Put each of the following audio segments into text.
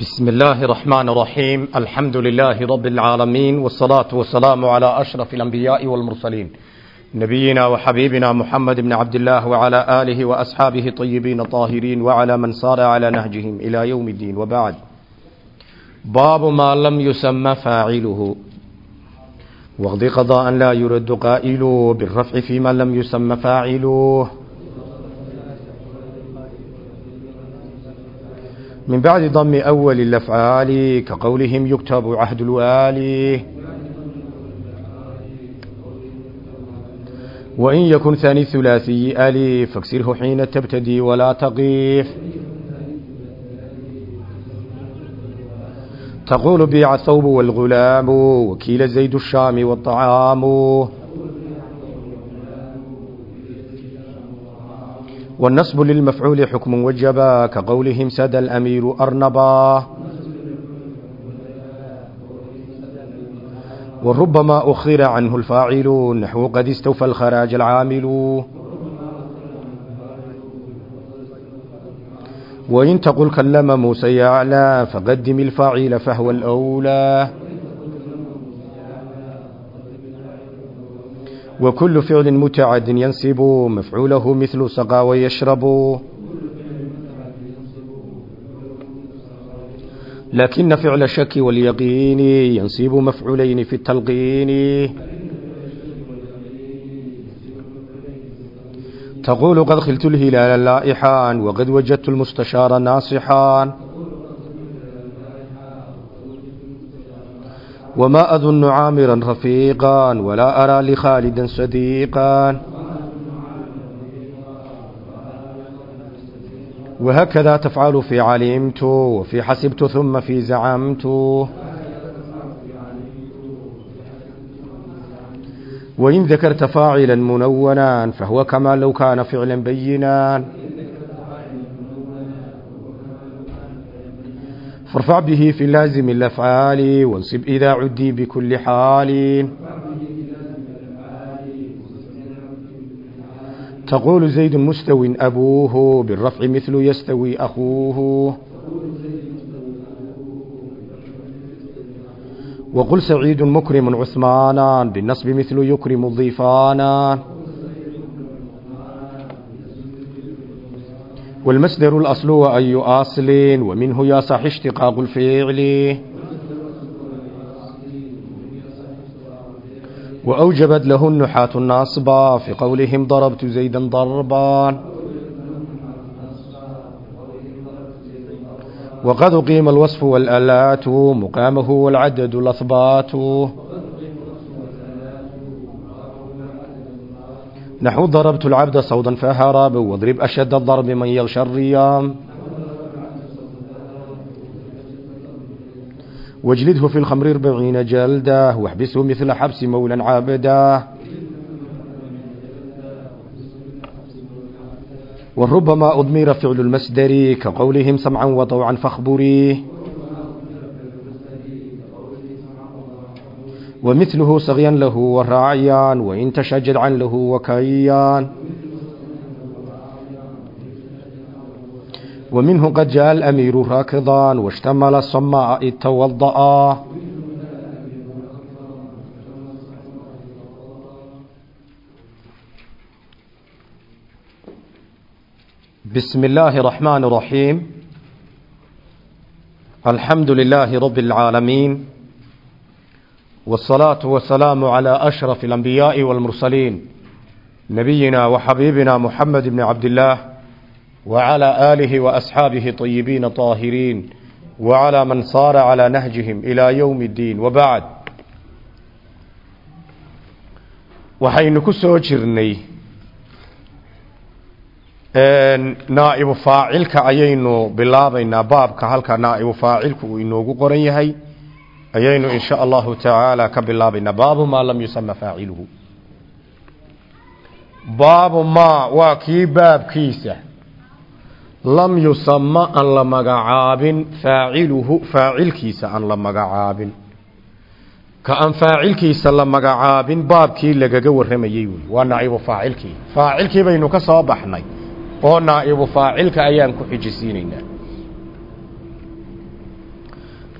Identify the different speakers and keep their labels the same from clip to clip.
Speaker 1: بسم الله الرحمن الرحيم الحمد لله رب العالمين والصلاة والسلام على أشرف الأنبياء والمرسلين نبينا وحبيبنا محمد بن عبد الله وعلى آله وأصحابه طيبين طاهرين وعلى من صار على نهجهم إلى يوم الدين وبعد باب ما لم يسمى فاعله وقد قضاء لا يرد قائله بالرفع فيما لم يسمى فاعله من بعد ضم أول الأفعال كقولهم يكتب عهد الوالي وإن يكن ثاني الثلاثي ألي فاكسره حين تبتدي ولا تقيف تقول بيع الثوب والغلام وكيل زيد الشام والطعام والنصب للمفعول حكم وجبا كقولهم ساد الأمير أرنبا وربما أخر عنه الفاعل نحو قد استوفى الخراج العامل وإن تقل كلم موسى يعلى فقدم الفاعل فهو الأولى وكل فعل متعد ينسب مفعوله مثل سقى ويشرب. لكن فعل الشك واليقين ينسب مفعولين في التلقين. تقول قد خلت الهلال لائحا وقد وجدت المستشار ناصحا. وما أظن عامرا رفيقا ولا أرى لخالدا صديقا. وهكذا تفعل في علمت وفي حسبت ثم في زعمت. وإن ذكرت فاعلا منونا فهو كما لو كان فعلا بينا. فارفع به في لازم الأفعال وانصب إذا عدي بكل حال. تقول زيد مستو أبوه بالرفع مثل يستوي أخوه. وقل سعيد مكرم عثمانا بالنصب مثل يكرم الضيفانا والمصدر الأصل وأي أصل ومنه يصح اشتقاق الفعل. وأوجبت له النحاة النصب في قولهم ضربت زيدا ضربا. وقد أقيم الوصف والألات مقامه والعدد الأثبات. نحو ضربت العبد صودا فهرب واضرب أشد الضرب من يغشى الريام واجلده في الخمر اربعين جلدة واحبسه مثل حبس مولا عابدا وربما أضمر فعل المسدر كقولهم سمعا وطوعا فاخبريه. ومثله صغيا له وراعيا وإن تشجد عن له وكيان. ومنه قد جاء الأمير راكضا واشتمل الصماء إذ توضأ. بسم الله الرحمن الرحيم. الحمد لله رب العالمين. والصلاة والسلام على أشرف الأنبياء والمرسلين نبينا وحبيبنا محمد بن عبد الله وعلى آله وأصحابه طيبين طاهرين وعلى من صار على نهجهم إلى يوم الدين وبعد waxaynu ku soo jirnay naa'ibu faacilka ayaynu bilaabaynaa baabka halka naa'ibu faacilku uu inoogu qoran yahay ayaynu in sha allahu tacaala ka bilaabaynaa baabu maa lam yusama faaciluhu baabu maa waa kii baabkiisa. Lam yusama aan la magacaabin faaciluhu faacilkiisa aan la magacaabin. Ka aan faacilkiisa la magacaabin baabkii lagaga warramayey wey waa naa'ibu faacilkii faacilkii baynu ka soo baxnay. Oo naa'ibu faacilka ayaan ku xijisiinaynaa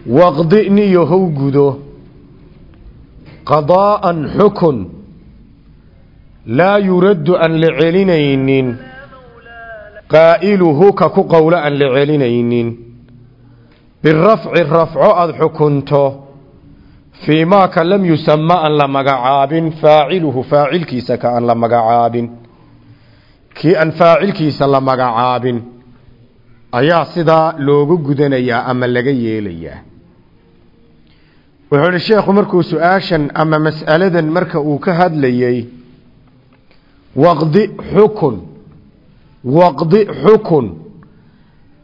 Speaker 1: waqdi niyo how gudo. Qadaa'an xukun. Laa yuraddu aan la celinaynin. Qaa'iluhu ka ku qowlo aan la celinaynin. Birafci rafco aada xukunto. Fii maa ka lam yusama aan la magacaabin. Faaciluhu faacilkiisa ka aan la magacaabin. Kii aan faacilkiisa la magacaabin. Ayaa sidaa loogu gudanayaa ama laga yeelayaa wuxuu ihi sheekhu markuu su'aashan ama mas'aladan marka uu ka hadlayey waqdi xukun waqdi xukun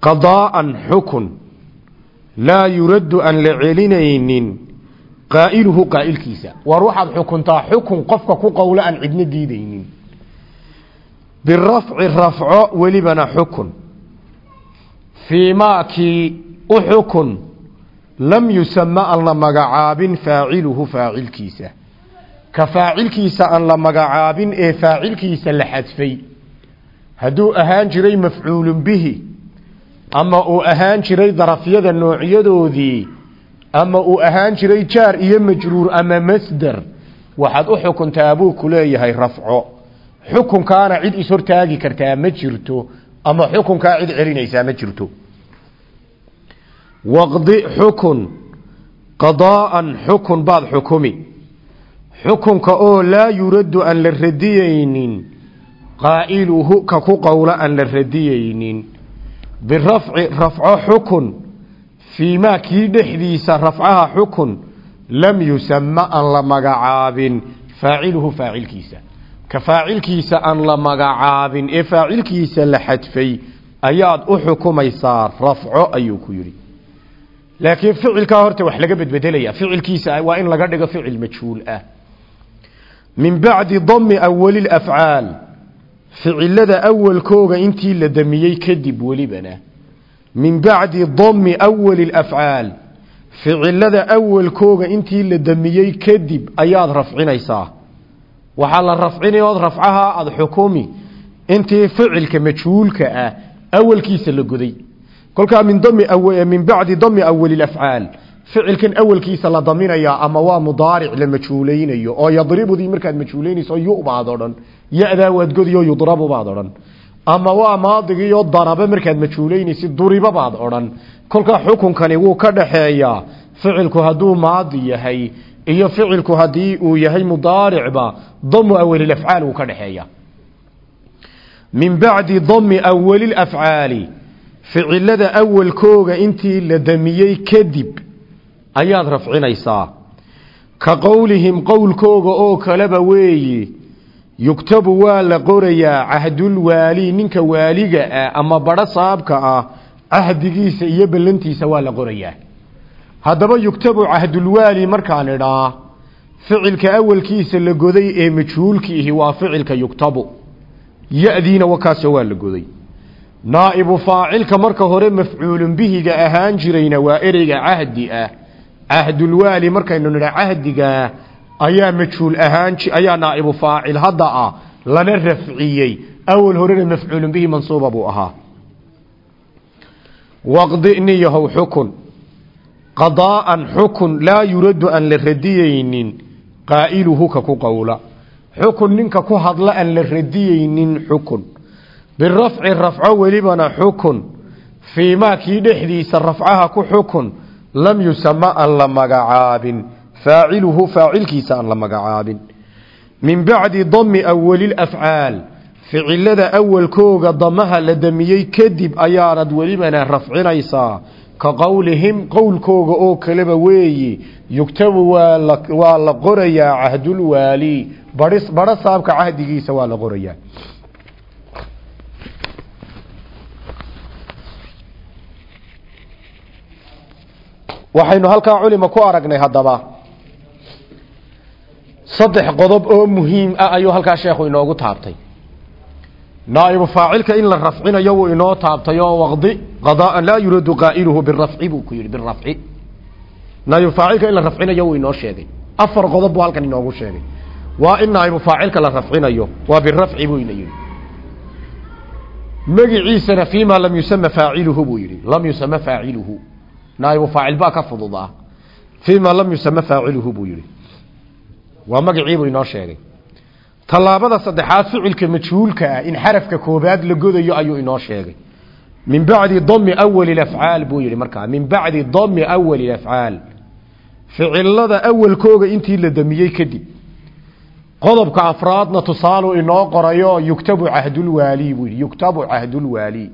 Speaker 1: qadaa'an xukun laa yuraddu aan la celinaynin qaa'iluhu qaa'ilkiisa. War waxaad xukuntaa xukun qofka ku qowlo aan cidno diidaynin. Birafci rafco welibana xukun. Fii maakii u xukun lam yusama aan la magacaabin faaciluhu faacilkiisa. Ka faacilkiisa aan la magacaabin ee faacilkiisa la xadfay. Hadduu ahaan jiray mafcuulun bihi ama uu ahaan jiray darafyada noocyadoodii ama uu ahaan jiray jaar iyo majruur ama masder waxaad u xukuntaa buu ku leeyahay rafco. Xukunkaana cid ishortaagi kartaa ma jirto ama xukunkaa cid celinaysaa ma jirto waqdi xukun qadaa'an xukun baad xukumi. Xukunka oo laa yuraddu aan la radiyeynin qaa'iluhu ka ku qowla aan la radiyeynin birafci rafco xukun fii maa kii dhexdiisa rafcaha xukun lam yusama aan la magacaabin. Faaciluhu faacilkiisa. Ka faacilkiisa aan la magacaabin ee faacilkiisa la xadfay ayaad u xukumaysaa rafco ayuu ku yidhi laakiin ficilkaa horta wax laga bedbedelaya ficilkiisa waa in laga dhigo ficil majhuul ah. Min bacdi dami awali afcaal ficilada awalkooga intii la damiyey kadib welibana. Min bacdi dami awali afcaal ficilada awalkooga intii la damiyey kadib ayaad rafcinaysaa. Waxaa la rafcini ood rafcaha aada xukumi intii ficilka majhuulka ah awalkiisa la goday kolkaa min dami min bacdi dami awali afcaal ficilkan awalkiisa la daminayaa ama waa mudaaric la majhuuleynayo oo yadribudii markaad majhuuleynayso yubaad odhan waad godiyo yudrabu baad ama waa maadigiiyo daraba markaad majhuuleynaysi duriba baad odhan xukunkani wuu ka dhaxeeyaa ficilku hadduu maadi yahay iyo ficilku haddii uu yahay mudaaricba damu awalilafcaal wuu ka dhexeeya min bacdi dami awalilafcaali ficilada awalkooga intii la damiyey kadib ayaad rafcinaysaa. Ka qowlihim qowlkooga oo kaleba weeye yugtabu waa la qorayaa cahdulwaali ninka waaliga ah ama badho saabka ah cahdigiisa iyo ballantiisa waa la qorayaa. Haddaba yugtabu cahdulwaali markaan idhaa ficilka awalkiisa la goday ee majhuulkiihi waa ficilka yugtabu ya-diina wakaasoo waa la goday naa'ibu faacilka marka hore mafcuulun bihiga ahaan jirayna waa ereyga cahdi ah. Cahdulwaali markaynu nidha cahdigaa ayaa majhuul ahaan ayaa naa'ibu faacil hadda ah lana rafciyey. Awal horena mafcuulun bihi mansuuba buu ahaa. Waqdi niyahow xukun. Qadaa'an xukun laa yuraddu aan la radiyeynin qaa'iluhu ka ku qowla xukun ninka ku hadla aan la radiyeynin xukun birafci rafco welibana xukun. Fii maa kii dhexdiisa rafcaha ku xukun lam yusama aan la magacaabin. Faaciluhu faacilkiisa aan la magacaabin. Min bacdi dami awalilafcaal ficilada awalkooga damaha la damiyey kadib ayaanad welibana rafcinaysaa. Ka qowlihim qowlkooga oo kaleba weeye yugtabu waa la qorayaa cahdulwaali badho saabka cahdigiisa waa la qorayaa waxaynu halkaa culima ku aragnay haddaba. Saddex qodob oo muhiim ah ayuu halkaa sheekhu inoogu taabtay. Naaibu faacilka in la rafcinayo wuu inoo taabtay oo waqdi qadaan laa yuradu qaa'iluhu birafci buu ku yidhi birafci naaibu faacilka in la rafcinayo wuu inoo sheegay. Afar qodob buu halkan inoogu sheegay. Waa in naaibu faacilka la rafcinayo waa birafci buu ina yidhi. Magiciisana fiima lam yusama faaciluhu buu yidhi lam yusama faaciluhu naaibu faacil baa ka fududaa fii ma lam yusama faaciluhu buu yihi waa magaciibuu inoo sheegay. Tallaabada saddexaad ficilka majhuulka ah in xarafka koobaad la godayo ayuu inoo sheegay. Min bacdi dami awali afcaal buu yihi markaa. Min bacdi dami awali afcaal. Ficilada awalkooga intii la damiyey kadib. Qodobka afraadna tusaalu inoo qorayo yuktabu cahdulwaali buu yidhi. Yuktabu cahdulwaali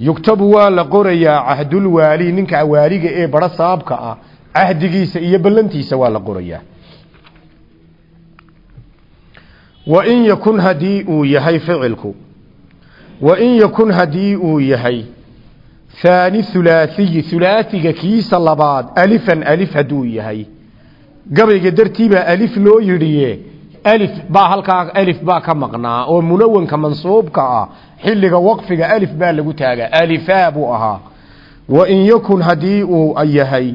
Speaker 1: yuktabu waa la qorayaa cahdulwaali ninka waaliga ee bara saabka ah cahdigiisa iyo ballantiisa waa la qorayaa. Wain yakun haddii uu yahay ficilku wain yakun haddii uu yahay haani hulaathiyi hulaathiga kiisa labaad alifan alif hadduu yahay. Gabayga dartiibaa alif loo yidhiye alif baa halkaa alif baa ka maqnaa oo munawanka mansuubka ah xilliga waqfiga alif baa lagu taagaa. Alifaa buu ahaa. Wain yakun haddii uu yahay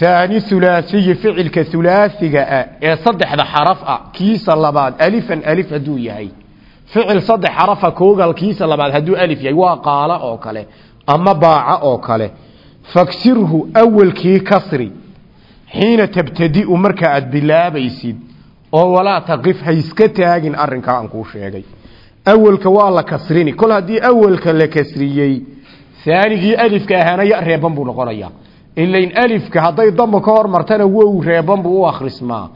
Speaker 1: haani hulaasiyi ficilka hulaasiga ah ee saddexda xaraf ah kiisa labaad alifan alif hadduu yahay. Ficil saddex xarafa koogal kiisa labaad hadduu alif yahay waa qaala oo kale ama baaca oo kale. Faksirhu awalkii kasri xiina tabtadi'u marka aad bilaabaysid oo walaa taqif ha iska taagin arrinkaa aan kuu sheegay. Awalka waa la kasrini. Kol haddii awalka la kasriyey aanigii alifka ahaana ya reeban buu noqonayaa. Ilain alifka hadday damba ka hormartana wow reeban buu u akhrismaa.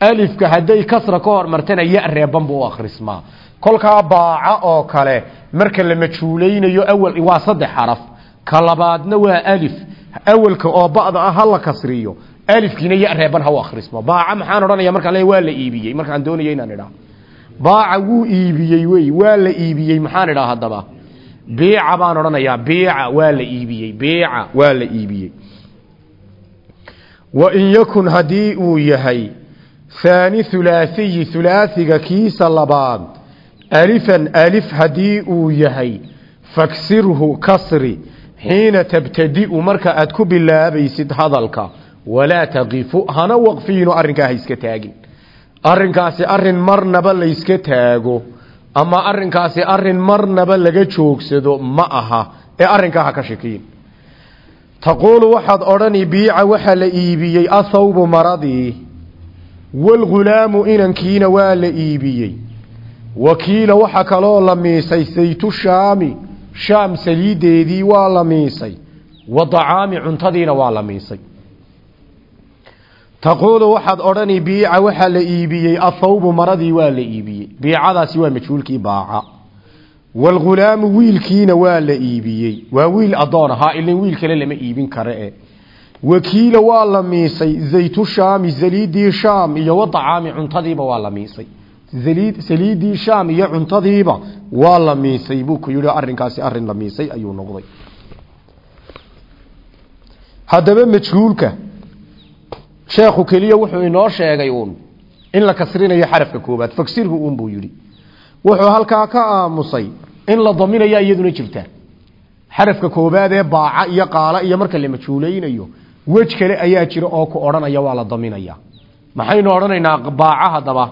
Speaker 1: Alifka hadday kasra ka hormartana ya reeban buu akhrismaa. Kolkaa baaca oo kale marka la majhuulaynayo awal waa saddex xaraf. Ka waa alif. Awalka oo ba'da ah ha la kasriyo alifkiina ya reeban ha u akhrismo baaca maxaan odhanaya markaan le waa la iibiyey. Markaan doonaya inaan idhaa. Baaca wuu iibiyey wey waa la iibiyey maxaan idhaa haddaba? Biica baan odhanayaa. Biica waa la iibiyey. Biica waa la iibiyey. Wain yakun haddii uu yahay haani hulaasiyi hulaasiga kiisa labaad alifan alif haddii uu yahay faksirhu kasri xiina tabtadi'u marka aad ku bilaabaysid hadalka walaa taqifu hana waqfiino arrinkaa ha iska taagin. Arrinkaasi arrin marnaba layska taago ama arrinkaasi arrin marnaba laga joogsado ma aha ee arrinkaa ha ka shikiin taquulu waxaad odhani biica waxaa la iibiyey athawbu maradii waalghulaamu inankiina waa la iibiyey. Wakiila waxa kaloo la miisay saytu shaami shaam saliideedii waa la miisay wa dacaami cuntadiina waa la miisay taquulu waxaad odhani biica waxaa la iibiyey athawbu maradii waa la iibiyey biicadaasi waa majhuulkii baaca waalghulaamu wiilkiina waa la iibiyey waa wiil addoon ahaa ilan wiil kale lama iibin kare wakiila waa la miisay zaytu shaami saliidii shaam iyo wadacaami cuntadiiba waa la miisay saliidii shaam iyo cuntadiiba waa la miisay buu ku yihi majhuulka sheekhu keliya wuxuu inoo sheegay uun in la kasrinayo xarafka koobaad fagsirhu uun buu yidhi. Wuxuu halkaa ka aamusay in la daminaya iyaduna jirta. Xarafka koobaad ee baaca iyo qaala iyo marka la majhuulaynayo wej kale ayaa jira oo ku odhanaya waa la daminaya. Maxaynu odhanaynaa baaca haddaba?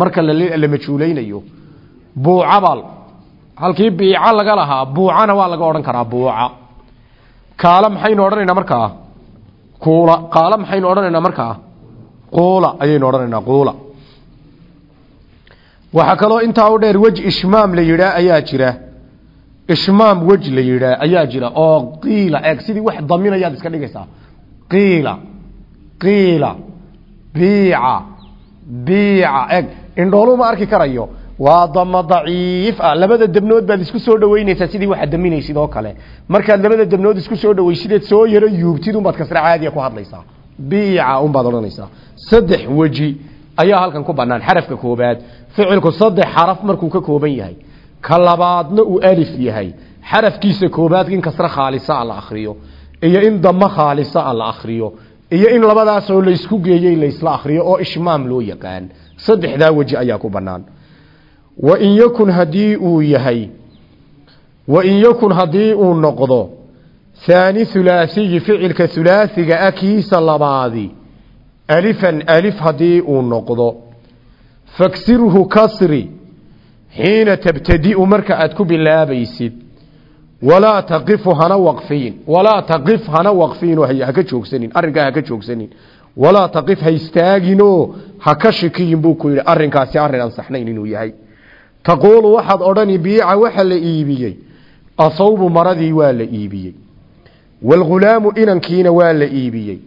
Speaker 1: Marka la majhuulaynayo buucabal halkii biica laga lahaa buucana waa laga odhan karaa buuca. Kaala maxaynu odhanaynaa markaa kuula qaala maxaynu odhanaynaa markaa? Quula ayaynu odhanaynaa quula. Waxaa kaloo intaa u dheer wej ishmaam la yidhaa ayaa jira. Ishmaam wej la yidhaa ayaa jira. Oo qiila eeg sidii wax daminayaad iska dhigaysaa. Qiila qiila biica biica eeg. Indhoolu ma arki karayo waa dama daciif ah. Labada debnood baad isku soo dhaweynaysaa sidii waxaad daminaysid oo kale. Markaad labada debnood isku soo dhawaysideed soo yaro yuubtid unbaad kasra caadiya ku hadlaysaa. Biica unbaad odhanaysaa. Saddex weji ayaa halkan ku banaan xarafka koobaad ficilku saddex xaraf markuu ka kooban yahay. Ka labaadna uu alif yahay. Xarafkiisa koobaad in kasre khaalisa a la akriyo iyo in damo khaalisa a la akriyo iyo in labadaasoo laysku geeyey laysla akriyo oo ishmaam loo yaqaan. Saddexdaa weji ayaa ku banaan wain yakun haddii uu yahay wain yakun haddii uu noqdo haani hulaasiyi ficilka hulaasiga ah kiisa labaadi alifan alif haddii uu noqdo. Faksirhu kasri xiina tabtadi'u marka aad ku bilaabaysid. Walaa taqifu hana waqfiyin walaa taqif hana waqfiinoo haka joogsanin arrinkaa haka joogsanin. Walaa taqif ha istaaginoo ha ka shikiyin buu ku yidhi arrinkaasi arrin saxnayn inuu yahay taquulu waxaad odhani biica waxa la iibiyey. Asawbu maradii waa la iibiyey. Waalghulaamu inankiina waa la iibiyey.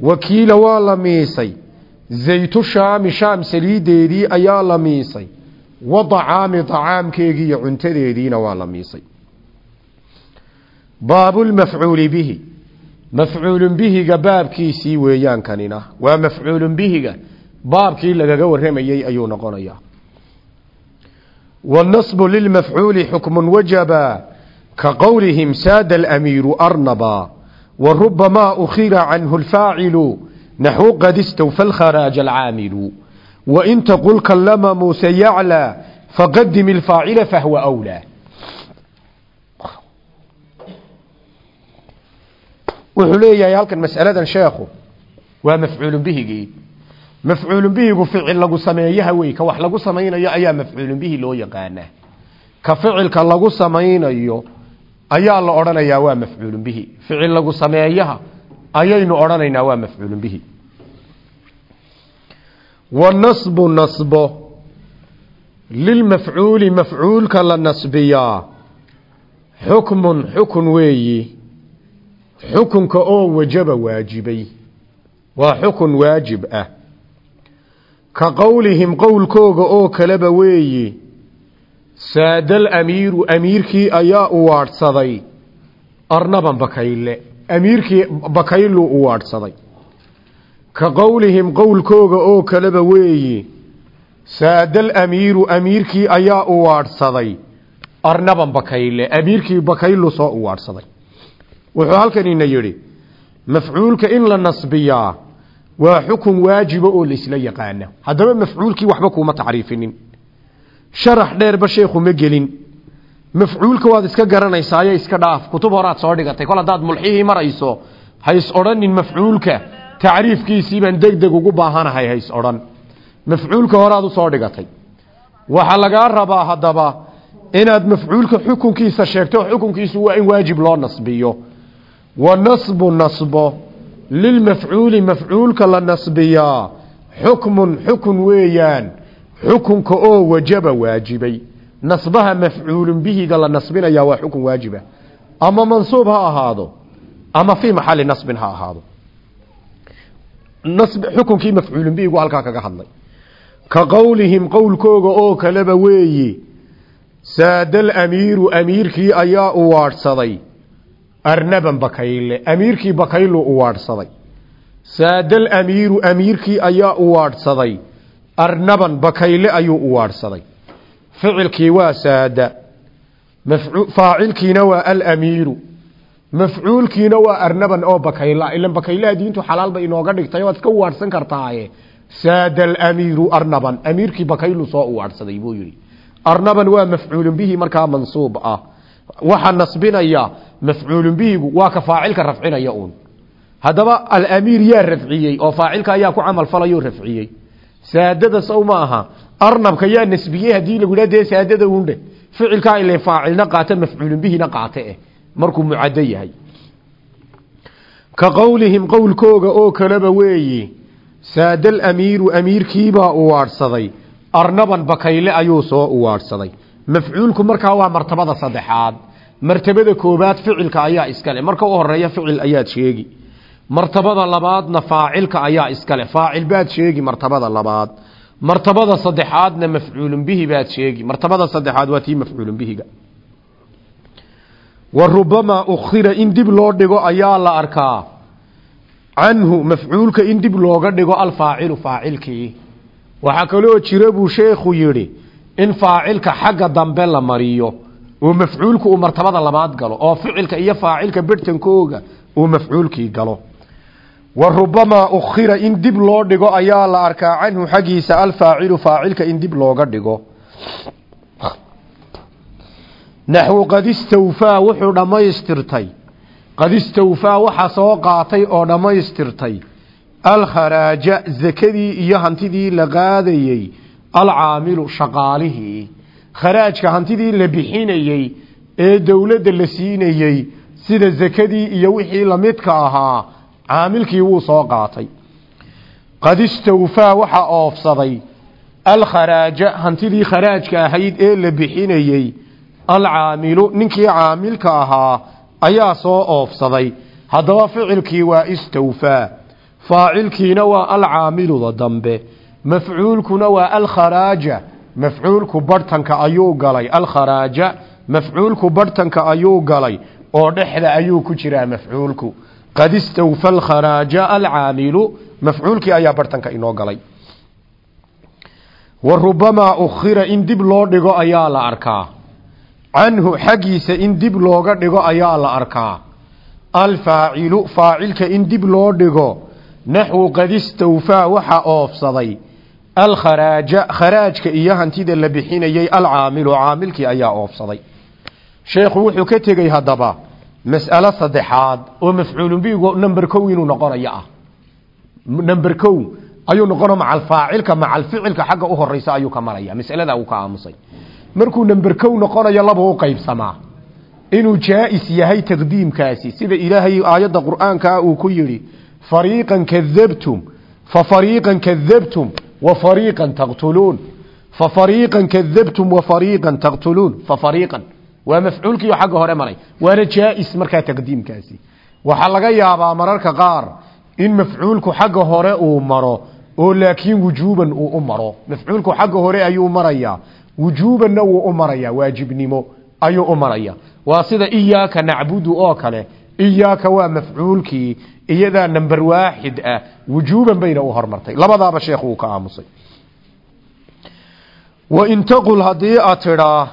Speaker 1: Wakiila waa la miisay. Zaytu shaami shaam saliideedii ayaa la miisay. Wa dacaami dacaamkeegii iyo cuntadeediina waa la miisay. Baabulmafcuuli bihi. Mafcuulun bihiga baabkiisii weeyaan kanina. Waa mafcuulun bihiga. Baabkii lagaga waramayey ayuu noqonayaa والنصب للمفعول حكم وجبا كقولهم ساد الأمير أرنبا وربما أخير عنه الفاعل نحو قد استوفى الخراج العامل وإن تقل كلم موسى يعلى فقدم الفاعل فهو أولى وحليا يالك المسألة شيخه ومفعول به جيد mafcuul bihigu ficil lagu sameeyaha wey ka wax lagu samaynayo ayaa mafcuul bihi loo yaqaanaa ka ficilka lagu samaynayo ayaa la odhanayaa waa mafcuul bihi ficil lagu sameeyaha ayaynu odhanaynaa waa mafcuul bihi wanasbu nasbo lilmafcuuli mafcuulka la nasbiyaa xukmun xukun weeyi xukunka oo wajaba waajibay waa xukun waajib ah ka qowlihim qowlkooga oo kaleba weeye saadal amiiru amiirkii ayaa u waadhsaday. Arnaban bakayle amiirkii bakayluu u waadhsaday. Ka qowlihim qowlkooga oo kaleba weeye saadal amiiru amiirkii ayaa u waadhsaday. Arnaban bakayle amiirkii bakaylu soo u waadhsaday. Wuxuu halkanina yidhi mafcuulka in la nasbiyaa waa xukun waajiba oo laisla yaqaana. Haddaba mafcuulkii waxba kuuma tacriifinin. Sharax dheerba sheekhu ma gelin. Mafcuulka waad iska garanaysaayo iska dhaaf. Kutub horaad soo dhigatay kol haddaad mulxihii marayso hays odhanin mafcuulka. Tacriifkiisii baan deg ugu baahanahay hays odhan. Mafcuulka horaad u soo dhigatay. Waxaa lagaa rabaa haddaba inaad mafcuulka xukunkiisa sheegto xukunkiisu waa in waajib loo nasbiyo. Wa nasbu nasbo lilmafcuuli mafcuulka la nasbiyaa xukmun xukun weeyaan xukunka oo wajaba waajibay nasbaha mafcuulun bihiga la nasbinayaa waa xukun waajiba ama mansuub ha ahaado ama fii maxali nasbin ha ahaado xukunkii mafcuulun bihigu halkaa kaga hadlay ka qowlihim qowlkooga oo kaleba weeyi saadal amiiru amiirkii ayaa u waadhsaday arnaban bakayle amiirkii bakaylu u waadhsaday. Saadal amiiru amiirkii ayaa u waadhsaday. Arnaban bakayle ayuu u waadhsaday. Ficilkii waa saada. Faacilkiina waa alamiiru mafcuulkiina waa arnaban oo bakayla ilan bakaylaha diintu xalaal bay inooga dhigtay waad iska uwaadhsan kartaaye. Saada alamiiru arnaban. Amiirkii bakaylu soo u waadhsaday buu yidhi. Arnaban waa mafcuulun bihi markaa mansuub ah waxaa nasbinaya mafcuulun bihigu waa ka faacilka rafcinaya uun. Haddaba alamiir yaa rafciyey oo faacilka ayaa ku camal falayoo rafciyey. Saadada sow ma aha arnabka yaa nasbiyey haddii lagu yidhaha dee saadada uundhe ficilkaa ile faacilna qaata mafcuulun bihina qaate eh. Markuu mucaddo yahay. Ka qowlihim qowlkooga oo kaleba weeyi saadal amiiru amiirkiibaa u waadhsaday. Arnaban bakayle ayuu soo u waadhsaday mafcuulku markaa waa martabada saddexaad martabada koobaad ficilka ayaa iskale marka u horreeya ficil ayaad sheegi martabada labaadna faacilka ayaa iskale faacil baad sheegi martabada labaad martabada saddexaadna mafcuulun bihi baad sheegi martabada saddexaad waa tii mafcuulun bihiga wa rubamaa ukhira in dib loo dhigo ayaa la arkaa canhu mafcuulka in dib looga dhigo alfaacilu faacilkii waxaa kaloo jira buu sheekhu yidhi in faacilka xagga dambe la mariyo oo mafcuulku uu martabada labaad galo oo ficilka iyo faacilka berhtankooga uu mafcuulkii galo. Wa rubamaa ukhira in dib loo dhigo ayaa la arkaa canhu xaggiisa alfaacilu faacilka in dib looga dhigo. Naxwu qad istawfaa wuxuu dhammaystirtay. Qad istawfaa waxa soo qaatay oo dhammaystirtay. Alkharaaja zakadii iyo hantidii la qaadayey alcaamilu shaqaalihii kharaajka hantidii la bixinayey ee dowladda la siinayey sida sakadii iyo wixii lamidka ahaa caamilkii wuu soo qaatay qad istawfaa waxaa oofsaday alkharaaja hantidii kharaajka ahayd ee la bixinayey alcaamilu ninkii caamilka ahaa ayaa soo oofsaday haddaba ficilkii waa istawfaa faacilkiina waa alcaamiluda dambe mafcuulkuna waa alkharaaja mafcuulku barhtanka ayuu galay alkharaaja mafcuulku barhtanka ayuu galay oo dhexda ayuu ku jiraa mafcuulku qad istawfa alkharaaja alcaamilu mafcuulkii ayaa barhtanka inoo galay wa rubamaa ukhira in dib loo dhigo ayaa la arkaa canhu xaggiisa in dib looga dhigo ayaa la arkaa alfaacilu faacilka in dib loo dhigo naxwu qad istawfaa waxaa oofsaday alkharaaja kharaajka iyo hantida la bixinayay alcaamilu caamilkii ayaa oofsaday. Sheekhu wuxuu ka tegey haddaba mas'alo saddexaad oo mafcuulun bigu number kow inuu noqonayo ah. Number kow ayuu noqona macalfaacilka macalficilka xagga u horeysa ayuu ka maraya. Mas'aladaa uu ka aamusay. Markuu number kow noqonayo laba u qaybsamaa. Inuu jaa'is yahay taqdiimkaasi sida ilaahay aayadda qur'aankaa uu ku yidhi fariiqan kadabtum fa fariiqan kadabtum fariiqan kadabtum wa fariiqan taqtuluun fa fariiqan waa mafcuulkiioo xagga hore maray. Waana jaa'is markaa taqdiimkaasi. Waxaa laga yaabaa mararka qaar in mafcuulku xagga hore uu maro oo laakiin wujuuban uu u maro. Mafcuulku xagga hore ayuu marayaa wujuubanna wuu u marayaa waajibnimo ayuu maraya iyadaa number waaxid ah wujuuban bayna u hormartay. Labadaaba sheekhu uu ka aamusay. Wain taqul haddii aad tidhaa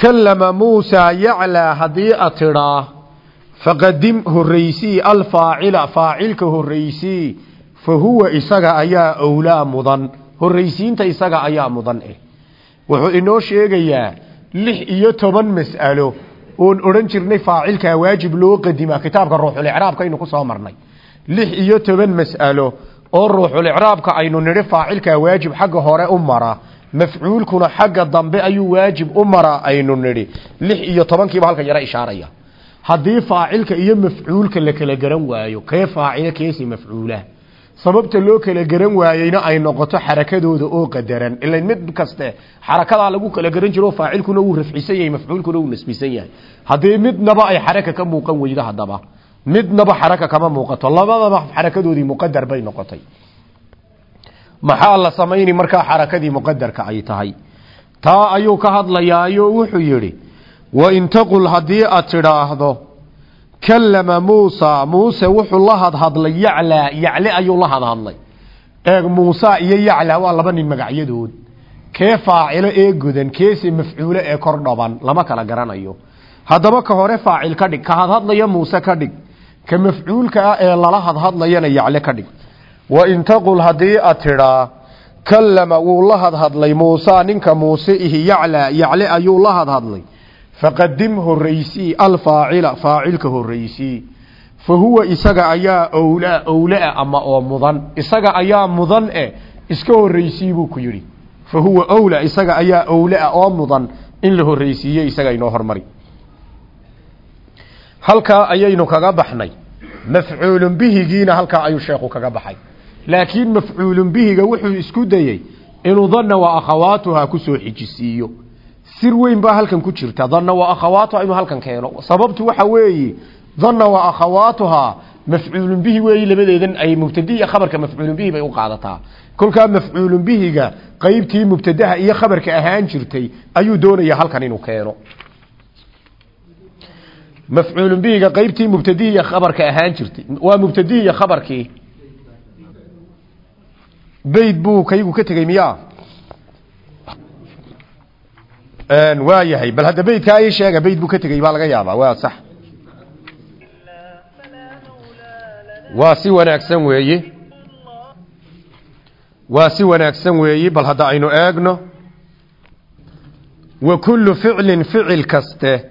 Speaker 1: kalama muusaa yaclaa haddii aad tidhaa faqadim horeysii alfaacila faacilka horeysii fa huwa isaga ayaa owlaa mudan. Horreysiinta isaga ayaa mudan eh. Wuxuu inoo sheegayaa lix iyo toban mas'alo oon odhan jirnay faacilkaa waajib loo qadimaa kitaabka ruuxulicraabka aynu ku soo marnay. Lix iyo toban mas'alo oo ruuxulicraabka aynu nidhi faacilkaa waajib xagga hore u mara. Mafcuulkuna xagga dambe ayuu waajib u maraa aynu nidhi. Lix iyo tobankiiba halkan yaro ishaaraya. Haddii faacilka iyo mafcuulka la kala garan waayo kee faacila keesi mafcuula sababta loo kala garan waayeyna ay noqoto xarakadooda oo qadaran. Ila mid kaste xarakadaa lagu kala garan jiro faacilkuna wuu rafcisan yahay mafcuulkuna wuu nasbisan yahay. Haddii midnaba ay xaraka ka muuqan weydo haddaba midnaba xaraka kama muuqato. Labadaba xarakadoodii muqadar bay noqotay. Maxaa la samayni markaa xarakadii muqadarka ay tahay? Taa ayuu ka hadlayaayo wuxuu yidhi wain taqul haddii aad tidhaahdo kalama muusa. Muuse wuxuu la hadhadlay yaclaa yacle ayuu la hadhadlay eeg muusa iyo yaclaa waa laba nin magacyadood. Kee faacilo ee godan keese mafcuulo ee kor dhaban lama kala garanayo. Haddaba ka hore faacil ka dhig ka hadhadlaya muuse ka dhig. Ka mafcuulka ah ee lala hadhadlayana yacle ka dhig. Wain taqul haddii aad tidhaa kalama wuu la hadhadlay muusa ninka muuse ihi yaclaa yacle ayuu la hadhadlay faqadim horeysii alfaacila faacilka horeysii fa huwa isaga ayaa owlaa owlaa ama oo mudan. Isaga ayaa mudan e iska horeysii buu ku yidhi. Fa huwa owla isaga ayaa owlaa oo mudan. In la horeysiiye isaga inoo hormari. Halkaa ayaynu kaga baxnay. Mafcuulun bihigiina halkaa ayuu sheekhu kaga baxay. Laakiin mafcuulun bihiga wuxuu isku dayey inuu danna wa akhawaatuha ku soo xijisiiyo sir weyn baa halkan ku jirta. Danna wa akhawaatuha inuu halkan keeno sababtu waxa weeye danna wa akhawaatuha mafcuulun bihi weeyi labadeedan ay mubtadi iyo khabarka mafcuulun bihi bay u qaadataa. Kolkaa mafcuulun bihiga qeybtii mubtadaha iyo khabarka ahaan jirtay ayuu doonaya halkan inuu keeno. Mafcuulun bihiga qeybtii mubtadihi iyo khabarka ahaan jirtay. Waa mubtadihi iyo khabarkii. Bayd buu kaygu ka tegey miyaa waa yahay. Bal hadda baydkaa ii sheega bayd buu ka tegey baa laga yaabaa. Waa sax. Waa si wanaagsan weeye waa si wanaagsan weeyi bal hadda aynu eegno. Wa kullu ficlin ficil kaste.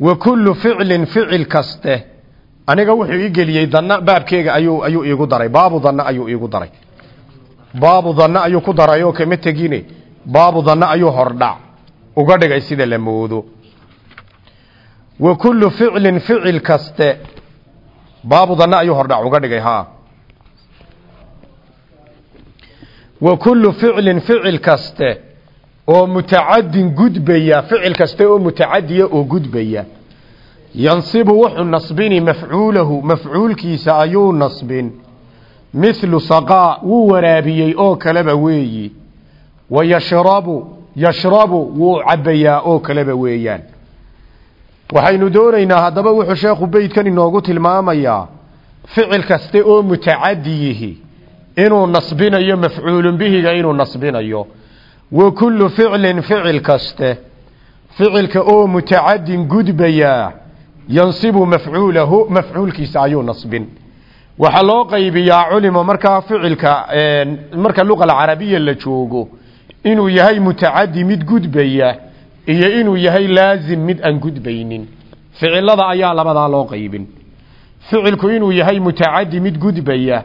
Speaker 1: Wa kullu ficlin ficil kaste. Aniga wuxuu ii geliyey danna baabkeega ayuu ayuu iigu daray. Baabu danna ayuu iigu daray. Baabu danna ayuu ku daray oo kama tegine baabu danna ayuu hordhac uga dhigay sida la moodo. Wa kullu ficlin ficil kaste. Baabu danna ayuu hordhac uga dhigay haa wa kullu ficlin ficil kaste. Oo mutacadin gudbaya ficil kaste oo mutacadiya oo gudbaya yansibu wuxuu nasbini mafcuulahu mafcuulkiisa ayuu nasbin. Mithlu saqaa wuu waraabiyey oo kaleba weeyi. Wa yashrabu wuu cabbayaa oo kaleba weeyaan. Waxaynu doonaynaa haddaba wuxuu sheekhu beydkan inoogu tilmaamayaa ficil kaste oo mutacadiyihi inuu nasbinayo mafcuulun bihiga inuu nasbinayo. Wa kullu ficlin ficil kaste ficilka oo mutacadin gudbayaa yansibu mafcuulahu mafcuulkiisa ayuu nasbin. Waxaa loo qaybiyaa culimo markaa ficilka marka luqa alcarabiya la joogo inuu yahay mutacadi mid gudbaya iyo inuu yahay laazim mid aan gudbaynin. Ficilada ayaa labadaa loo qaybin. Ficilku inuu yahay mutacadi mid gudbaya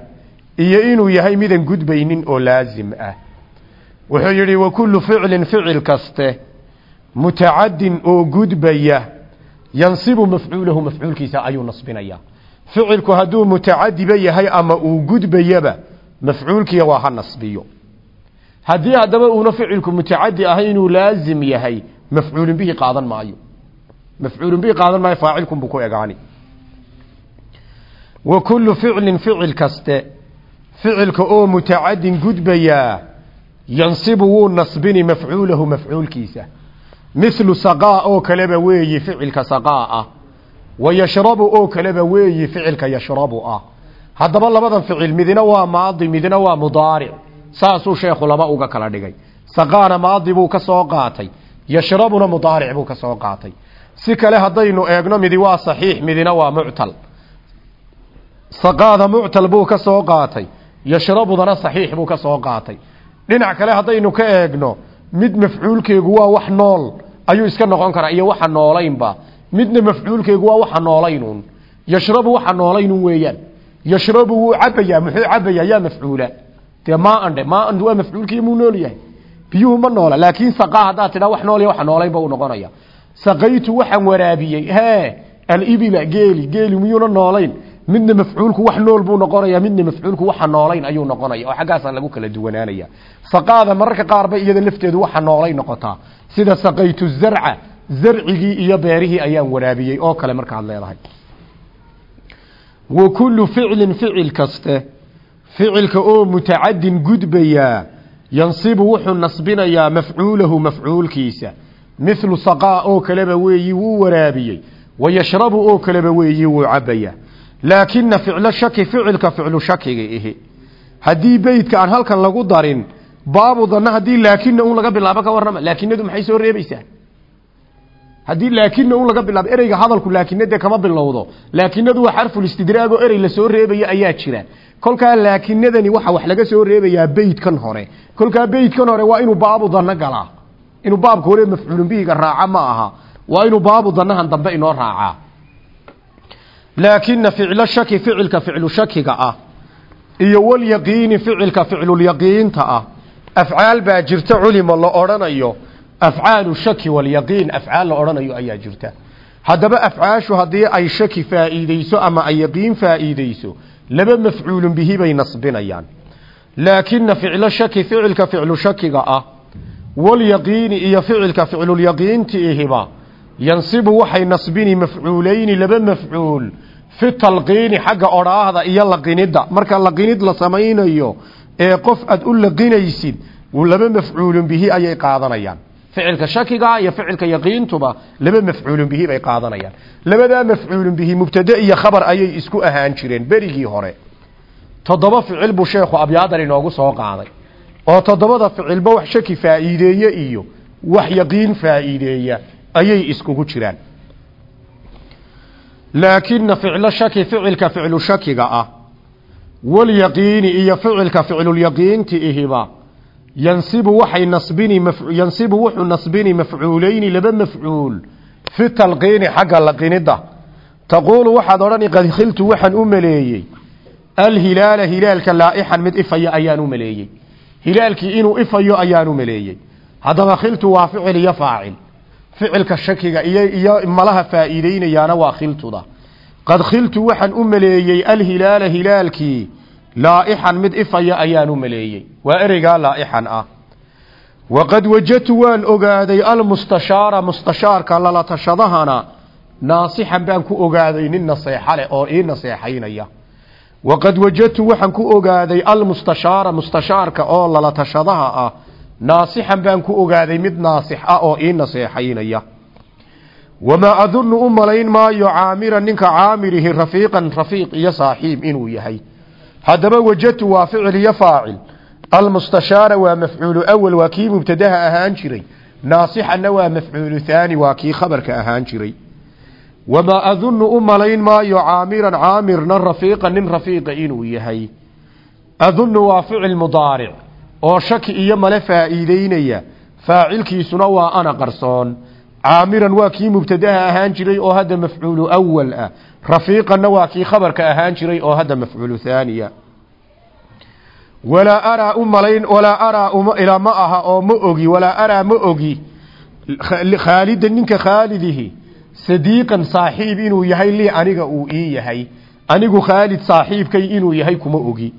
Speaker 1: iyo inuu yahay midaan gudbaynin oo laazim ah. Wuxuu yidhi wa kullu ficlin ficil kaste mutacadin oo gudbaya yansibu mafcuulahu mafcuulkiisa ayuu nasbinaya ficilku hadduu mutacadiba yahay ama uu gudbayaba mafcuulkiya waa ha nasbiyo haddii haddaba uuna ficilku mutacadi ahay inuu laazim yahay mafcuulun bihi qaadan maayo. Mafcuulun bihi qaadan maayo faacilkunbuu ku egaani wa kullu ficlin ficil kaste ficilka oo mutacadin gudbayaa yansibu wuu nasbini mafcuulahu mafcuulkiisa. Mithlu saqaa oo kaleba weeyi ficilka saqaa ah. Wa yashrabu oo kaleba weeyi ficilka yashrabu ah. Haddaba labadan ficil midina waa maadi midina waa mudaaric saasuu sheekhu laba uga kala dhigay. Saqaana maadi buu ka soo qaatay. Yashrabuna mudaaric buu ka soo qaatay. Si kale haddaynu eegno midi waa saxiix midina waa muctal. Saqaada muctal buu ka soo qaatay. Yashrabudana saxiix buu ka soo qaatay. Dhinac kale haddaynu ka eegno mid mafcuulkeegu waa wax nool ayuu iska noqon karaa iyo waxa noolaynba. Midna mafcuulkeegu waa waxa noolaynuun yashrabu waxa noolaynuun weeyaan. Yashrabu wuu cabayaa muxuu cabayaa yaa mafcuula dee maa andhe maa and waa mafcuulkii muu nool yahay. Biyuhu ma noola laakiin saqaa haddaad tidhaa wax nool iyo waxa noolaynba uu noqonaya. Saqaytu waxaan waraabiyey hee alibila geeli geeli miyuuna noolayn. Midna mafcuulku wax nool buu noqonaya midna mafcuulku waxa noolayn ayuu noqonaya oo xaggaasaan lagu kala duwanaanaya. Saqaada mararka qaarba iyada lafteedu waxa noolay noqotaa. Sida saqaytu zarca zarcigii iyo beerihii ayaan waraabiyey oo kale markaad leedahay. Wa kullu ficlin ficil kaste ficilka oo mutacadin gudbayaa yansibu wuxuu nasbinayaa mafcuulahu mafcuulkiisa. Mithlu saqaa oo kaleba weeyi wuu waraabiyey wayashrabu oo kaleba weeyi wuu cabayaa laakina ficlo shaki ficilka ficlu shakiga ihi. Haddii beydka aan halkan lagu darin baabu danna haddii laakina un laga bilaabo ka warrama laakinadu maxay soo reebaysaa haddii laakina un laga bilaabo ereyga hadalku laakinade kama bilowdo. Laakinadu waa xarfulistidraag oo erey la soo reebaya ayaa jira kolkaa laakinadani waxa wax laga soo reebayaa beydkan hore. Kolkaa beydkan hore waa inuu baabu danno galaa inuu baabka hore mafcuulun bihiga raaca ma aha. Waa inuu baabu dannahan dambe inoo raacaa laakina ficlo shaki ficilka ficlu shakiga ah iyo walyaqiini ficilka ficlulyaqiinta ah. Afcaal baa jirta culimo la odhanayo. Afcaalu shaki walyaqiin afcaal la odhanayo ayaa jirta. Haddaba afcaashu haddii ay shaki faa'iideyso ama ay yaqiin faa'iideyso laba mafcuulun bihi bay nasbinayaan. Laakina ficlo shaki ficilka ficlu shakiga ah walyaqiini iyo ficilka ficlulyaqiinti ihiba yansibu waxay nasbini mafcuuleyni laba mafcuul fi talqiini xagga odhaahda iyo laqinidda. Marka laqinid la samaynayo ee qof aad u laqinaysid laba mafcuulun bihi ayay qaadanayaan ficilka shakiga iyo ficilka yaqiintuba laba mafcuulun bihi bay qaadanayaan. Labadaa mafcuulun bihi mubtade iyo khabar ayay isku ahaan jireen berigii hore. Toddoba ficil buu sheekhu abyaadan inoogu soo qaaday. Oo toddobada ficilba wax shaki faa'iideeye iyo wax yaqiin faa'iideeya ayay iskugu jiraan. Laakina ficlo shaki ficilka ficlu shakiga ah walyaqiini iyo ficilka ficlulyaqiinti ihiba yansibu waxay nasbini yansibu wuxuu nasbini mafcuuleyni laba mafcuul fi talqiini xagga laqinidda taquulu waxaad odhani qad khiltu waxaan u maleeyey. Alhilaala hilaalka laaixan mid ifaya ayaan u maleeyey. Hilaalkii inuu ifayo ayaan u maleeyey. Haddaba khiltu waa ficil iyo faacil. Ficilka shakiga iyo iyo malaha faa'iideynayaana waa khiltuda. Qad khiltu waxaan u maleeyey alhilaala hilaalkii laa'ixan mid ifaya ayaan u maleeyey. Waa ereygaa laa'ixan ah. Waqad wajadtu waan ogaaday almustashaara mustashaarka lala tashadahana naasixan baan ku ogaaday nin naseexa leh oo ii naseexaynaya. Waqad wajadtu waxaan ku ogaaday almustashaara mustashaarka oo lala tashadaha ah naasixan baan ku ogaaday mid naasix ah oo ii naseexaynaya. Wamaa adunnu u malayn maayo caamiran ninka caamirihi rafiiqan rafiiq iyo saaxiib inuu yahay haddaba wajadtu waa ficil iyo faacil. Almustashaara waa mafcuulu awal waa kii mubtadaha ahaan jiray. Naasixanna waa mafcuulu haani waa kii khabarka ahaan jiray. Wamaa adunnu u malayn maayo caamiran caamirna rafiiqa nin rafiiqa inuu yahay. Adunnu waa ficil mudaaric oo shaki iyo male faa'iideynaya faacilkiisuna waa ana qarsoon caamiran waa kii mubtadaha ahaan jiray oo hadda mafcuulu awal ah. Rafiiqanna waa kii khabarka ahaan jiray oo hadda mafcuulu haaniya walaa araa u malayn walaa araa ilaa ma aha oo ma ogi walaa araa ma ogi. Khaalida ninka khaalidihi sadiiqan saaxiib inuu yahay lii aniga uu ii yahay. Anigu khaalid saaxiibkay inuu yahay kuma ogi.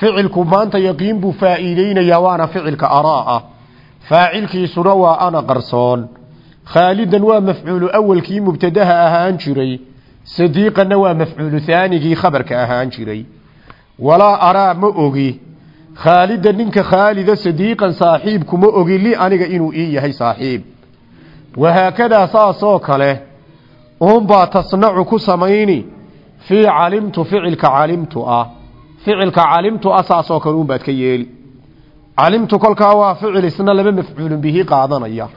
Speaker 1: Ficilku maanta yaqiin buu faa'iideynayaa waana ficilka araa ah. Faacilkiisuna waa ana qarsoon khaalidan waa mafcuulu awalkii mubtadaha ahaan jiray. Sadiiqanna waa mafcuulu haanigii khabarka ahaan jiray. Walaa araa ma ogi. Khaalida ninka khaalida sadiiqan saaxiib kuma ogi li aniga inuu ii yahay saaxiib. Wahaakadaa saasoo kale uunbaa tasnacu ku samayni. Fii calimtu ficilka calimtu ah. Ficilka calimtu ah saasoo kale uunbaad ka yeeli. Calimtu kolkaa waa ficil isna laba mafcuulun bihi qaadanaya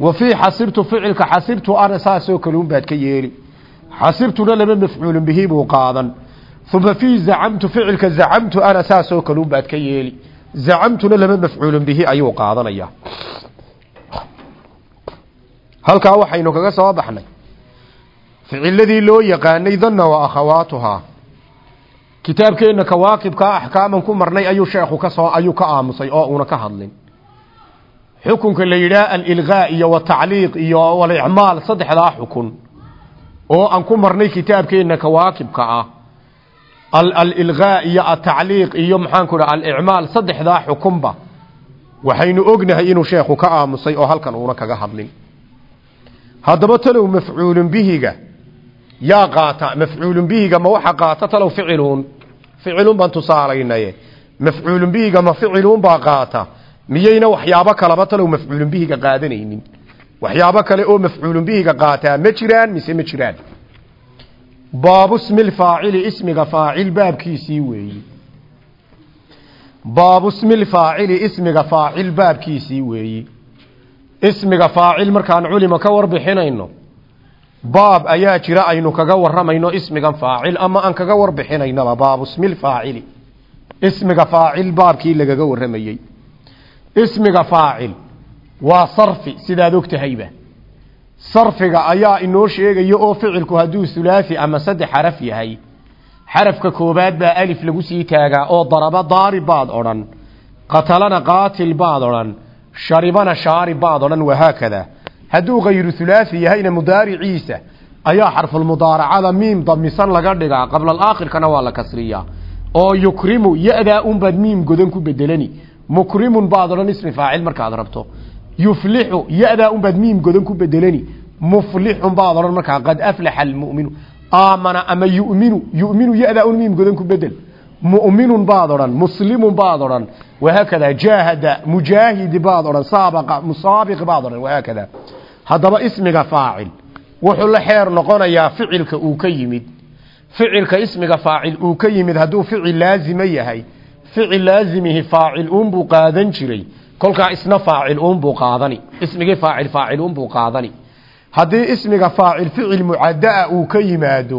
Speaker 1: wa fii xasibtu ficilka xasibtu ana saasoo kale uunbaad ka yeeli. Xasibtuna laba mafcuulun bihi buu qaadan. Uma fii zacamtu ficilka zacamtu ana saasoo kale uunbaad ka yeeli. Zacamtuna laba mafcuulun bihi ayuu qaadanaya. Halkaa waxaynu kaga soo baxnay. Ficiladii loo yaqaanay danna wa akhawaatuhaa kitaabkeenna kawaakibkaa axkaaman ku marnay ayuu sheekhu ka soo ayuu ka aamusay oo una ka hadlin xukunka la yidhaah alilgaa iyo watacliiq iyo walicmaal saddexdaa xukun oo aan ku marnay kitaabkeenna kawaakibka ah. Alilgaa iyo atacliiq iyo maxaanku dha alicmaal saddexdaa xukunba waxaynu ognahay inuu sheekhu ka aamusay oo halkan uuna kaga hadlin. Haddaba talow mafcuulun bihiga yaa qaata mafcuulun bihiga ma waxa qaata talow ficiluun ficilun baan tusaalaynaye mafcuulun bihiga ma ficiluun baa qaata miyayna waxyaabo kalaba talow mafcuulun bihiga qaadanaynin? Waxyaabo kale oo mafcuulun bihiga qaataa ma jiraan mise ma jiraan? Baabu smil faacili ismiga faacil baabkiisii weeyi baabu smil faacili ismiga faacil baabkiisii weeyi ismiga faacil markaan culima ka warbixinayno baab ayaa jira aynu kaga waramayno ismigan faacil ama aan kaga warbixinaynaba baabu smil faacili ismiga faacil baabkii lagaga waramayey ismiga faacil waa sarfi sidaad ogtahayba. Sarfiga ayaa inoo sheegaya oo ficilku hadduu hulaafi ama saddex xaraf yahay. Xarafka koobaad baa alif lagu sii taagaa oo daraba daarib baad odhan qatalana qaatil baad odhan sharibana shaarib baad odhan wahaakada. Hadduu hayru hulaafi yahayna mudaariciisa ayaa xarfulmudaaracada miim damisan laga dhigaa qabla alaakhirkana waa la kasriyaa. Oo yukrimu ya-daa unbaad miim godan ku bedelani mukrimun baad odhan ismi faacil markaad rabto. Yuflixu ya-daa unbaad miim godan ku bedelani muflixun baad odhan markaa qad aflaxa almu'minu. Aamana ama yuminu yuminu ya-daa un miim godan ku bedel. Mu'minun baad odhan muslimun baad odhan wahaakada jaahada mujaahid baad odhan saabaqa musaabiq baad odhan wahaakada haddaba ismiga faacil wuxuu la xeer noqonayaa ficilka uu ka yimid. Ficilka ismiga faacil uu ka yimid hadduu ficil laazima yahay ficil laazimihi faacil uunbuu qaadan jiray. Kolkaa isna faacil uunbuu qaadani. Ismigii faacil faacil uunbuu qaadani. Haddii ismiga faacil ficil mucadaa uu ka yimaado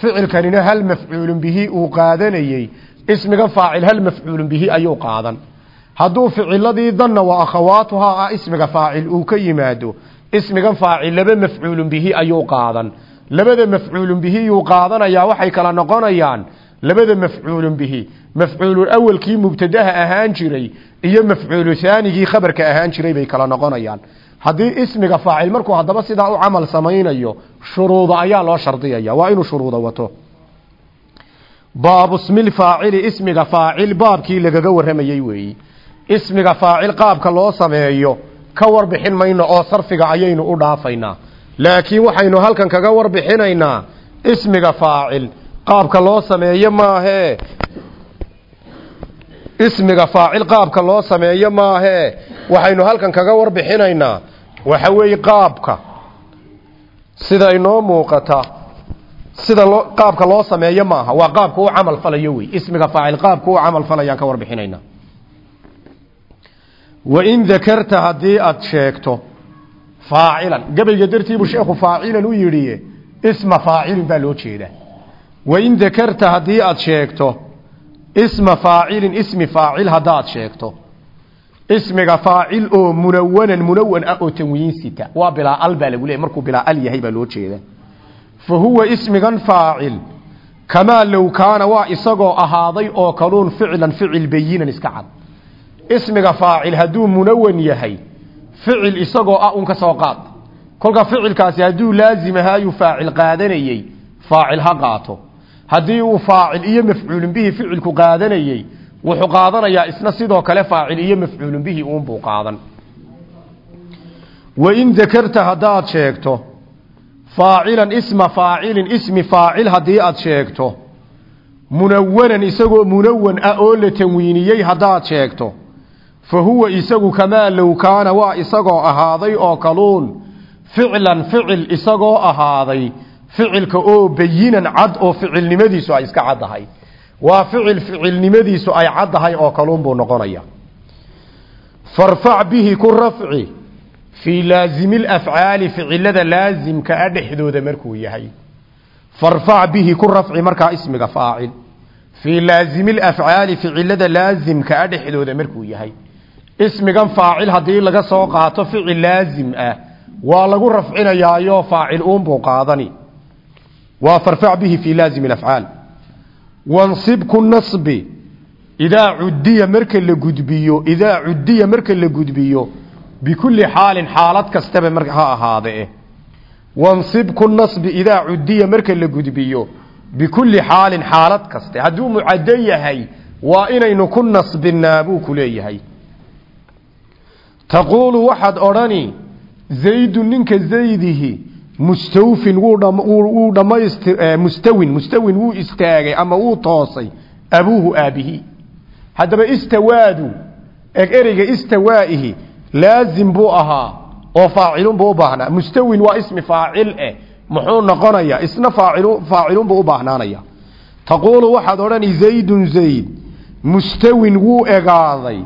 Speaker 1: ficilkanina hal mafcuulun bihi uu qaadanayey ismiga faacil hal mafcuulun bihi ayuu qaadan. Hadduu ficiladii danna wa akhawaatuhaa ah ismiga faacil uu ka yimaado ismigan faacil laba mafcuulun bihi ayuu qaadan. Labada mafcuulun bihi yuu qaadanayaa waxay kala noqonayaan labada mafcuulun bihi. Mafcuulu awalkii mubtadaha ahaan jiray iyo mafcuulu haanigii khabarka ahaan jiray bay kala noqonayaan. Haddii ismiga faacil markuu haddaba sidaa u camal samaynayo shuruuda ayaa loo shardiyaya. Waa inuu shuruuda wato. Baabu smil faacili ismiga faacil baabkii lagaga warramayey weeyi. Ismiga faacil qaabka loo sameeyo ka warbixin mayno oo sarfiga ayaynu u dhaafaynaa laakiin waxaynu halkan kaga warbixinaynaa ismiga faacil qaabka loo sameeyo maahee ismiga faacil qaabka loo sameeyo maahee waxaynu halkan kaga warbixinaynaa. Waxa weeye qaabka. Sida inoo muuqata. Sida loo qaabka loo sameeyo maaha. Waa qaabka u camal falayo wey ismiga faacil qaabka u camal falayaan ka warbixinaynaa. Wain dakarta haddii aad sheegto faacilan. Gabayga dartiibuu sheekhu faacilan u yidhi isma faacilin baa loo jeedaa wain dakarta haddii aad sheegto isma faacilin ismi faacil haddaad sheegto. Ismiga faacil oo munawanan munawan ah oo tanwiin sita waa bilaa al baa lagu leeyay markuu bilaa al yahay baa loo jeedaa. Fa huwa ismigan faacil. Kamaa low kaana waa isagoo ahaaday oo kaluun ficlan ficil bayinan iska cad. Ismiga faacil hadduu munawan yahay ficil isagoo ah un ka qaad. Kolka ficilkaasi hadduu laazim ahaayuu faacil qaadanayey faacil ha qaato haddii uu faacil iyo mafcuulun bihi ficilku qaadanayey wuxuu qaadanayaa isna sidoo kale faacil iyo mafcuulun bihi uunbuu qaadan. Wain dakarta haddaad sheegto faacilan isma faacilin ismi faacil haddii aad sheegto munawanan isagoo munawan ah oo la tanwiiniyey haddaad sheegto fa huwa isagu kamaa low kaana waa isagoo ahaaday oo kaluun ficlan ficil isagoo ahaaday ficilka oo bayinan cad oo ficilnimadiisu ay iska caddahay waa ficil ficilnimadiisu ay caddahay oo kaluun buu noqonaya. Farfac bihi ku rafci fii laazimi lafcaali ficilada laazimka a dhexdooda markuu yahay. Farfac bihi ku rafci markaa ismiga faacil. Fii laazimi lafcaali ficilada laazimka a dhexdooda markuu yahay. Ismigan faacil haddii laga soo qaato ficil laazim ah waa lagu rafcinayaayo faacil uunbuu qaadani waa farfac bihi fii laazimi afcaal wansib ku nasbi idaa cudiya marka la gudbiyo idaa cudiya marka la gudbiyo bikulli xaalin xaalad kastaba mar ha ahaade wansib ku nasbi idaa cudiya marka la gudbiyo bikulli xaalin xaalad kaste hadduu mucaddo yahay waa inaynu ku nasbinaa buu ku leeyahay taquulu waxaad odhani zaydun ninka zaydihi mustawfin mustawin mustawin wuu istaagay ama wuu toosay abuuhu aabihi. Haddaba istawaadu eg ereyga istawaa'ihi laazim buu ahaa oo faacilun buu u baahnaa. Mustawin waa ismi faacil eh muxuu noqonayaa isna faacilu faacilun buu u baahnaanaya. Taquulu waxaad odhani zaydun zayd mustawin wuu egaaday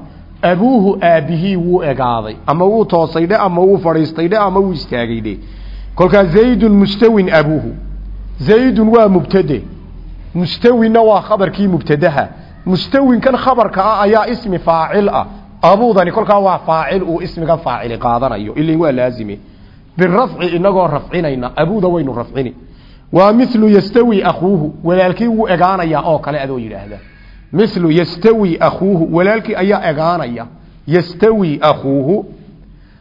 Speaker 1: abuuhu aabihii wuu egaaday. Ama wuu toosay dhe ama wuu fadhiistay ama wuu istaagay dhe kolkaa zaydun mustawin abuuhu zaydun waa mubtade. Mustawinna waa khabarkii mubtadaha. Mustawinkan khabarka ah ayaa ismi faacil ah. Abuudani kolkaa waa faacil uu ismigan faacili qaadanayo. Ilin waa laazime birafci inagoo rafcinayna abuuda waynu rafcini. Waa milu yastawi akhuuhu. Walaalkii wuu egaanayaa oo kale adoo yidhaahda. Milu yastawi akhuuhu. Walaalkii ayaa egaanaya. Yastawi akhuuhu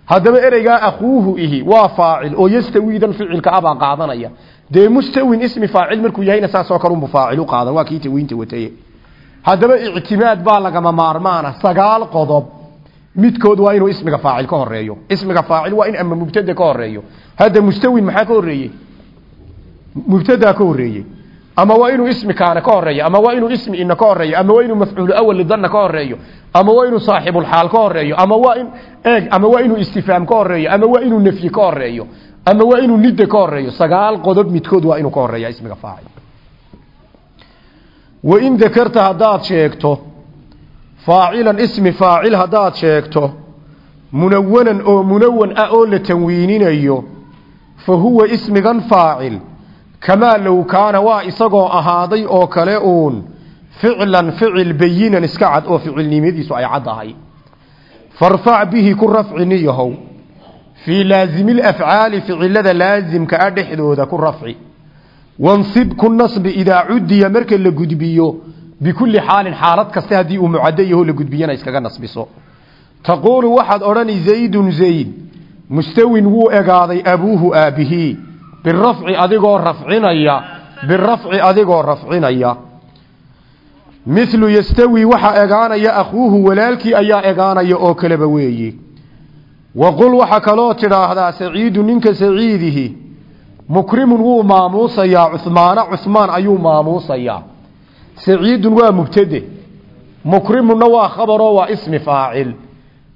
Speaker 1: haddaba ereygaa akhuuhu ihi waa faacil oo yastawidan ficilka abaa qaadanaya. Dee mustawin ismi faacil markuu yahayna saasoo kalunbu faacilu qaadan. Waa kii tawiinta wataye haddaba ictimaad baa lagama maarmaana sagaal qodob. Midkood waa inuu ismiga faacil ka horeeyo ismiga faacil waa in ama mubtada ka horeeyo hadda mustawin maxaa ka horeeyey mubtadaa ka horeeyey ama waa inuu ismi kaana ka horeeyo ama waa inuu ismi ina ka horeeyo ama waa inuu mafcuulu awal lidanna ka horeeyo ama waa inuu saaxibulxaal ka horeeyo ama waa in eeg ama waa inuu istifaam ka horeeyo ama waa inuu nafyi ka horeeyo ama waa inuu nidda ka horeeyo sagaal qodob midkood waa inuu ka horreeya ismiga faacil. Wain dakarta haddaad sheegto faacilan ismi faacil haddaad sheegto munawanan oo munawan ah oo la tanwiininayo fa huwa ismigan faacil kamaa low kaana waa isagoo ahaaday oo kale uun ficlan ficil bayinan iska cad oo ficilnimadiisu ay caddahay farfac bihi ku rafcini yahow fii laazimi lafcaali ficilada laasimka ah dhexdooda ku rafci wansib ku nasbi idaa cudiya marka la gudbiyo bikulli xaalin xaalad kaste haddii uu mucado yaho la gudbiyana iskaga nasbiso taquulu waxaad odhani zaydun zayd mustawin wuu egaaday abuuhu aabbihii birafci adigoo rafcinaya birafci adigoo rafcinaya. Milu yastawi waxaa egaanaya akhuuhu walaalkii ayaa egaanaya oo kaleba weeyi. Waqul waxaa kaloo tidhaahdaa saciidu ninka saciidihi mukrimun wuu maamuusayaa cuhmaana cuhmaan ayuu maamuusayaa. Saciidun waa mubtade mukrimunna waa khabaroo waa ismi faacil.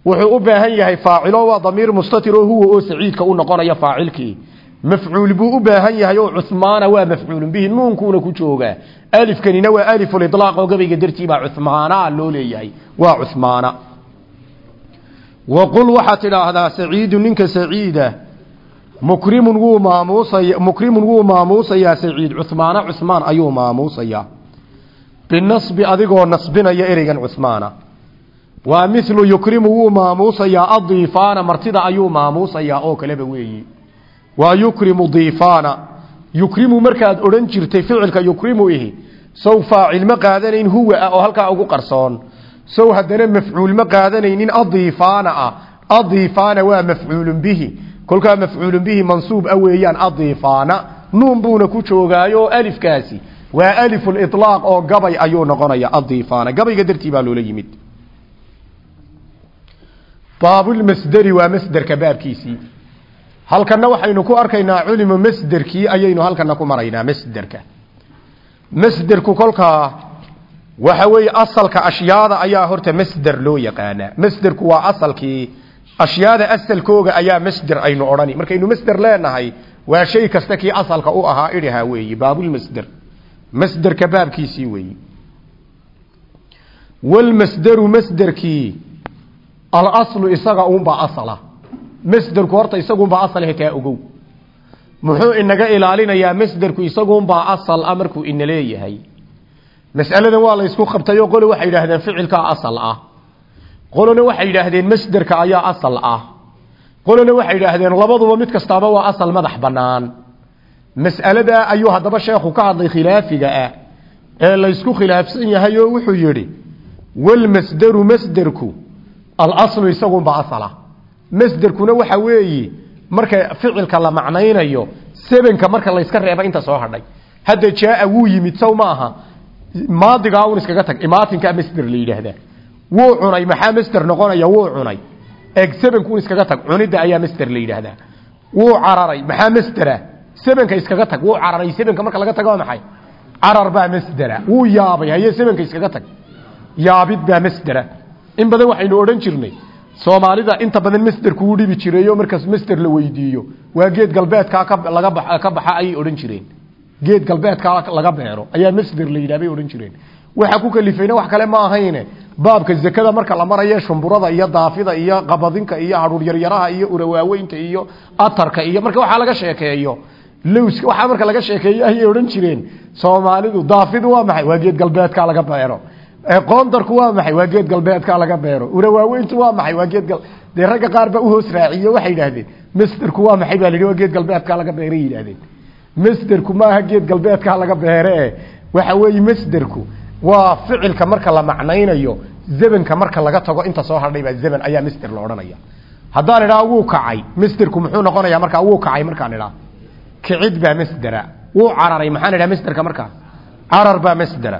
Speaker 1: Wuxuu u baahan yahay faacilo waa damiir mustatir oo huwa oo saciidka u noqonaya faacilkii mafcuul buu u baahan yahay oo cuhmaana waa mafcuulun bihi nuunkuuna ku joogaa alifkanina waa alifulidlaaq oo gabayga dartii baa cuhmaana loo leeyahay waa cuhmaana waqul waxaad tidhaahdaa saciidu ninka saciida mukrimun wuu maamuusaya mukrimun wuu maamuusayaa saciid cuhmaana cuhmaan ayuu maamuusayaa binasbi adigoo nasbinaya ereygan cuhmaana waa milu yukrimu wuu maamuusayaa adiifaana martida ayuu maamuusayaa oo kaleba weeyi waa yukrimu diifaana yukrimu markaad odhan jirtay ficilka yukrimu ihi. Sow faacil ma qaadanayn huwa ah oo halkaa ugu qarsoon. Sow haddana mafcuul ma qaadanaynin adiifaana ah. Adiifaana waa mafcuulun bihi. Kolkaa mafcuulun bihi mansuub a weeyaan adiifaana nuun buuna ku joogaayo alifkaasi. Waa alifulitlaaq oo gabay ayuu noqonaya adiifaana gabayga dartii halkana waxaynu ku arkaynaa culimo masderkii ayaynu halkana ku maraynaa masderka. Masderku kolkaa waxa weeye asalka ashyaada ayaa horta masder loo yaqaanaa. Masderku waa asalkii ashyaada asalkooga ayaa masder aynu odhani. Markaynu masder leenahay waa shay kasta kii asalka u ahaa idhahaa weeyi baabulmasder masderka baabkiisii weeyi. Walmasderu masderkii alaslu isaga uunbaa asala masderku horta isagunbaa asal hetaa ogow. Muxuu inaga ilaalinayaa masderku isagunbaa asal a markuu ina leeyahay. Mas'aladan waa la ysku qabtayoo qole waxay yidhaahdeen ficilkaa asal ah. Qolona waxay yidhaahdeen masderka ayaa asal ah. Qolona waxay yidhaahdeen labaduba mid kastaaba waa asal madax bannaan. Mas'aladaa ayuu haddaba sheekhu ka hadlay khilaafiga ah ee laysku khilaafsan yahay oo wuxuu yidhi walmasderu masderku alaslu isagunbaa asala masderkuna waxa weeyi marka ficilka la macnaynayo sebenka marka layska reeba inta soo hadhay. Hadda jaaa wuu yimid sow maaha maadigaa un iskaga tag imaatinkaa masder la yidhaahdaa. Wuu cunay maxaa masder noqonaya? Wuu cunay. Eg sebenkuun iskaga tag cunidda ayaa masder la yidhaahdaa. Wuu cararay maxaa masdera? Sebenka iskaga tag wuu cararay. Sebenka marka laga tago waa maxay? Carar baa masdera. Wuu yaabay haye sebenka iskaga tag soomaalida inta badan masderku u dhibi jirayo markaas masder la weydiiyo. Waa geed galbeedkaa ka baxa ayay odhan jireen. Geed galbeedkaa laga beero ayaa masder la yidhah bay jireen. Waxa ku kalifayna wax kale ma ahayne. Baabka zakada marka la marayo shumburada iyo daafida iyo qabadinka iyo hadhuur yaryaraha iyo urawaaweynta iyo atarka iyo marka waxaa laga sheekeeyo. Lowska waxaa marka laga sheekeeyo ayay odhan jireen. Soomaalidu daafidu waa maxay? Waa geed galbeedkaa laga beero qoondarku waa maxay? Waa geed galbeedka laga beero. Urawaaweyntu waa maxay? Waa geed dee ragga qaar baa uhoos raaciye waxay yidhaahdeen masderku waa maxay? baa la waa geed galbeedka laga beeray yidhahdeen masderku maaha geed galbeedka laga beere. Waxa weeye masderku waa ficilka marka la macnaynayo zebanka marka laga tago inta soo hadhay baa zeban ayaa masder la odhanaya. Haddaan idhaa wuu kacay. Masderku muxuu noqonayaa markaa wuu kacay markaan idhaa kicid baa masdera wuu cararay maxaan idhaha masderka markaa carar baa masdera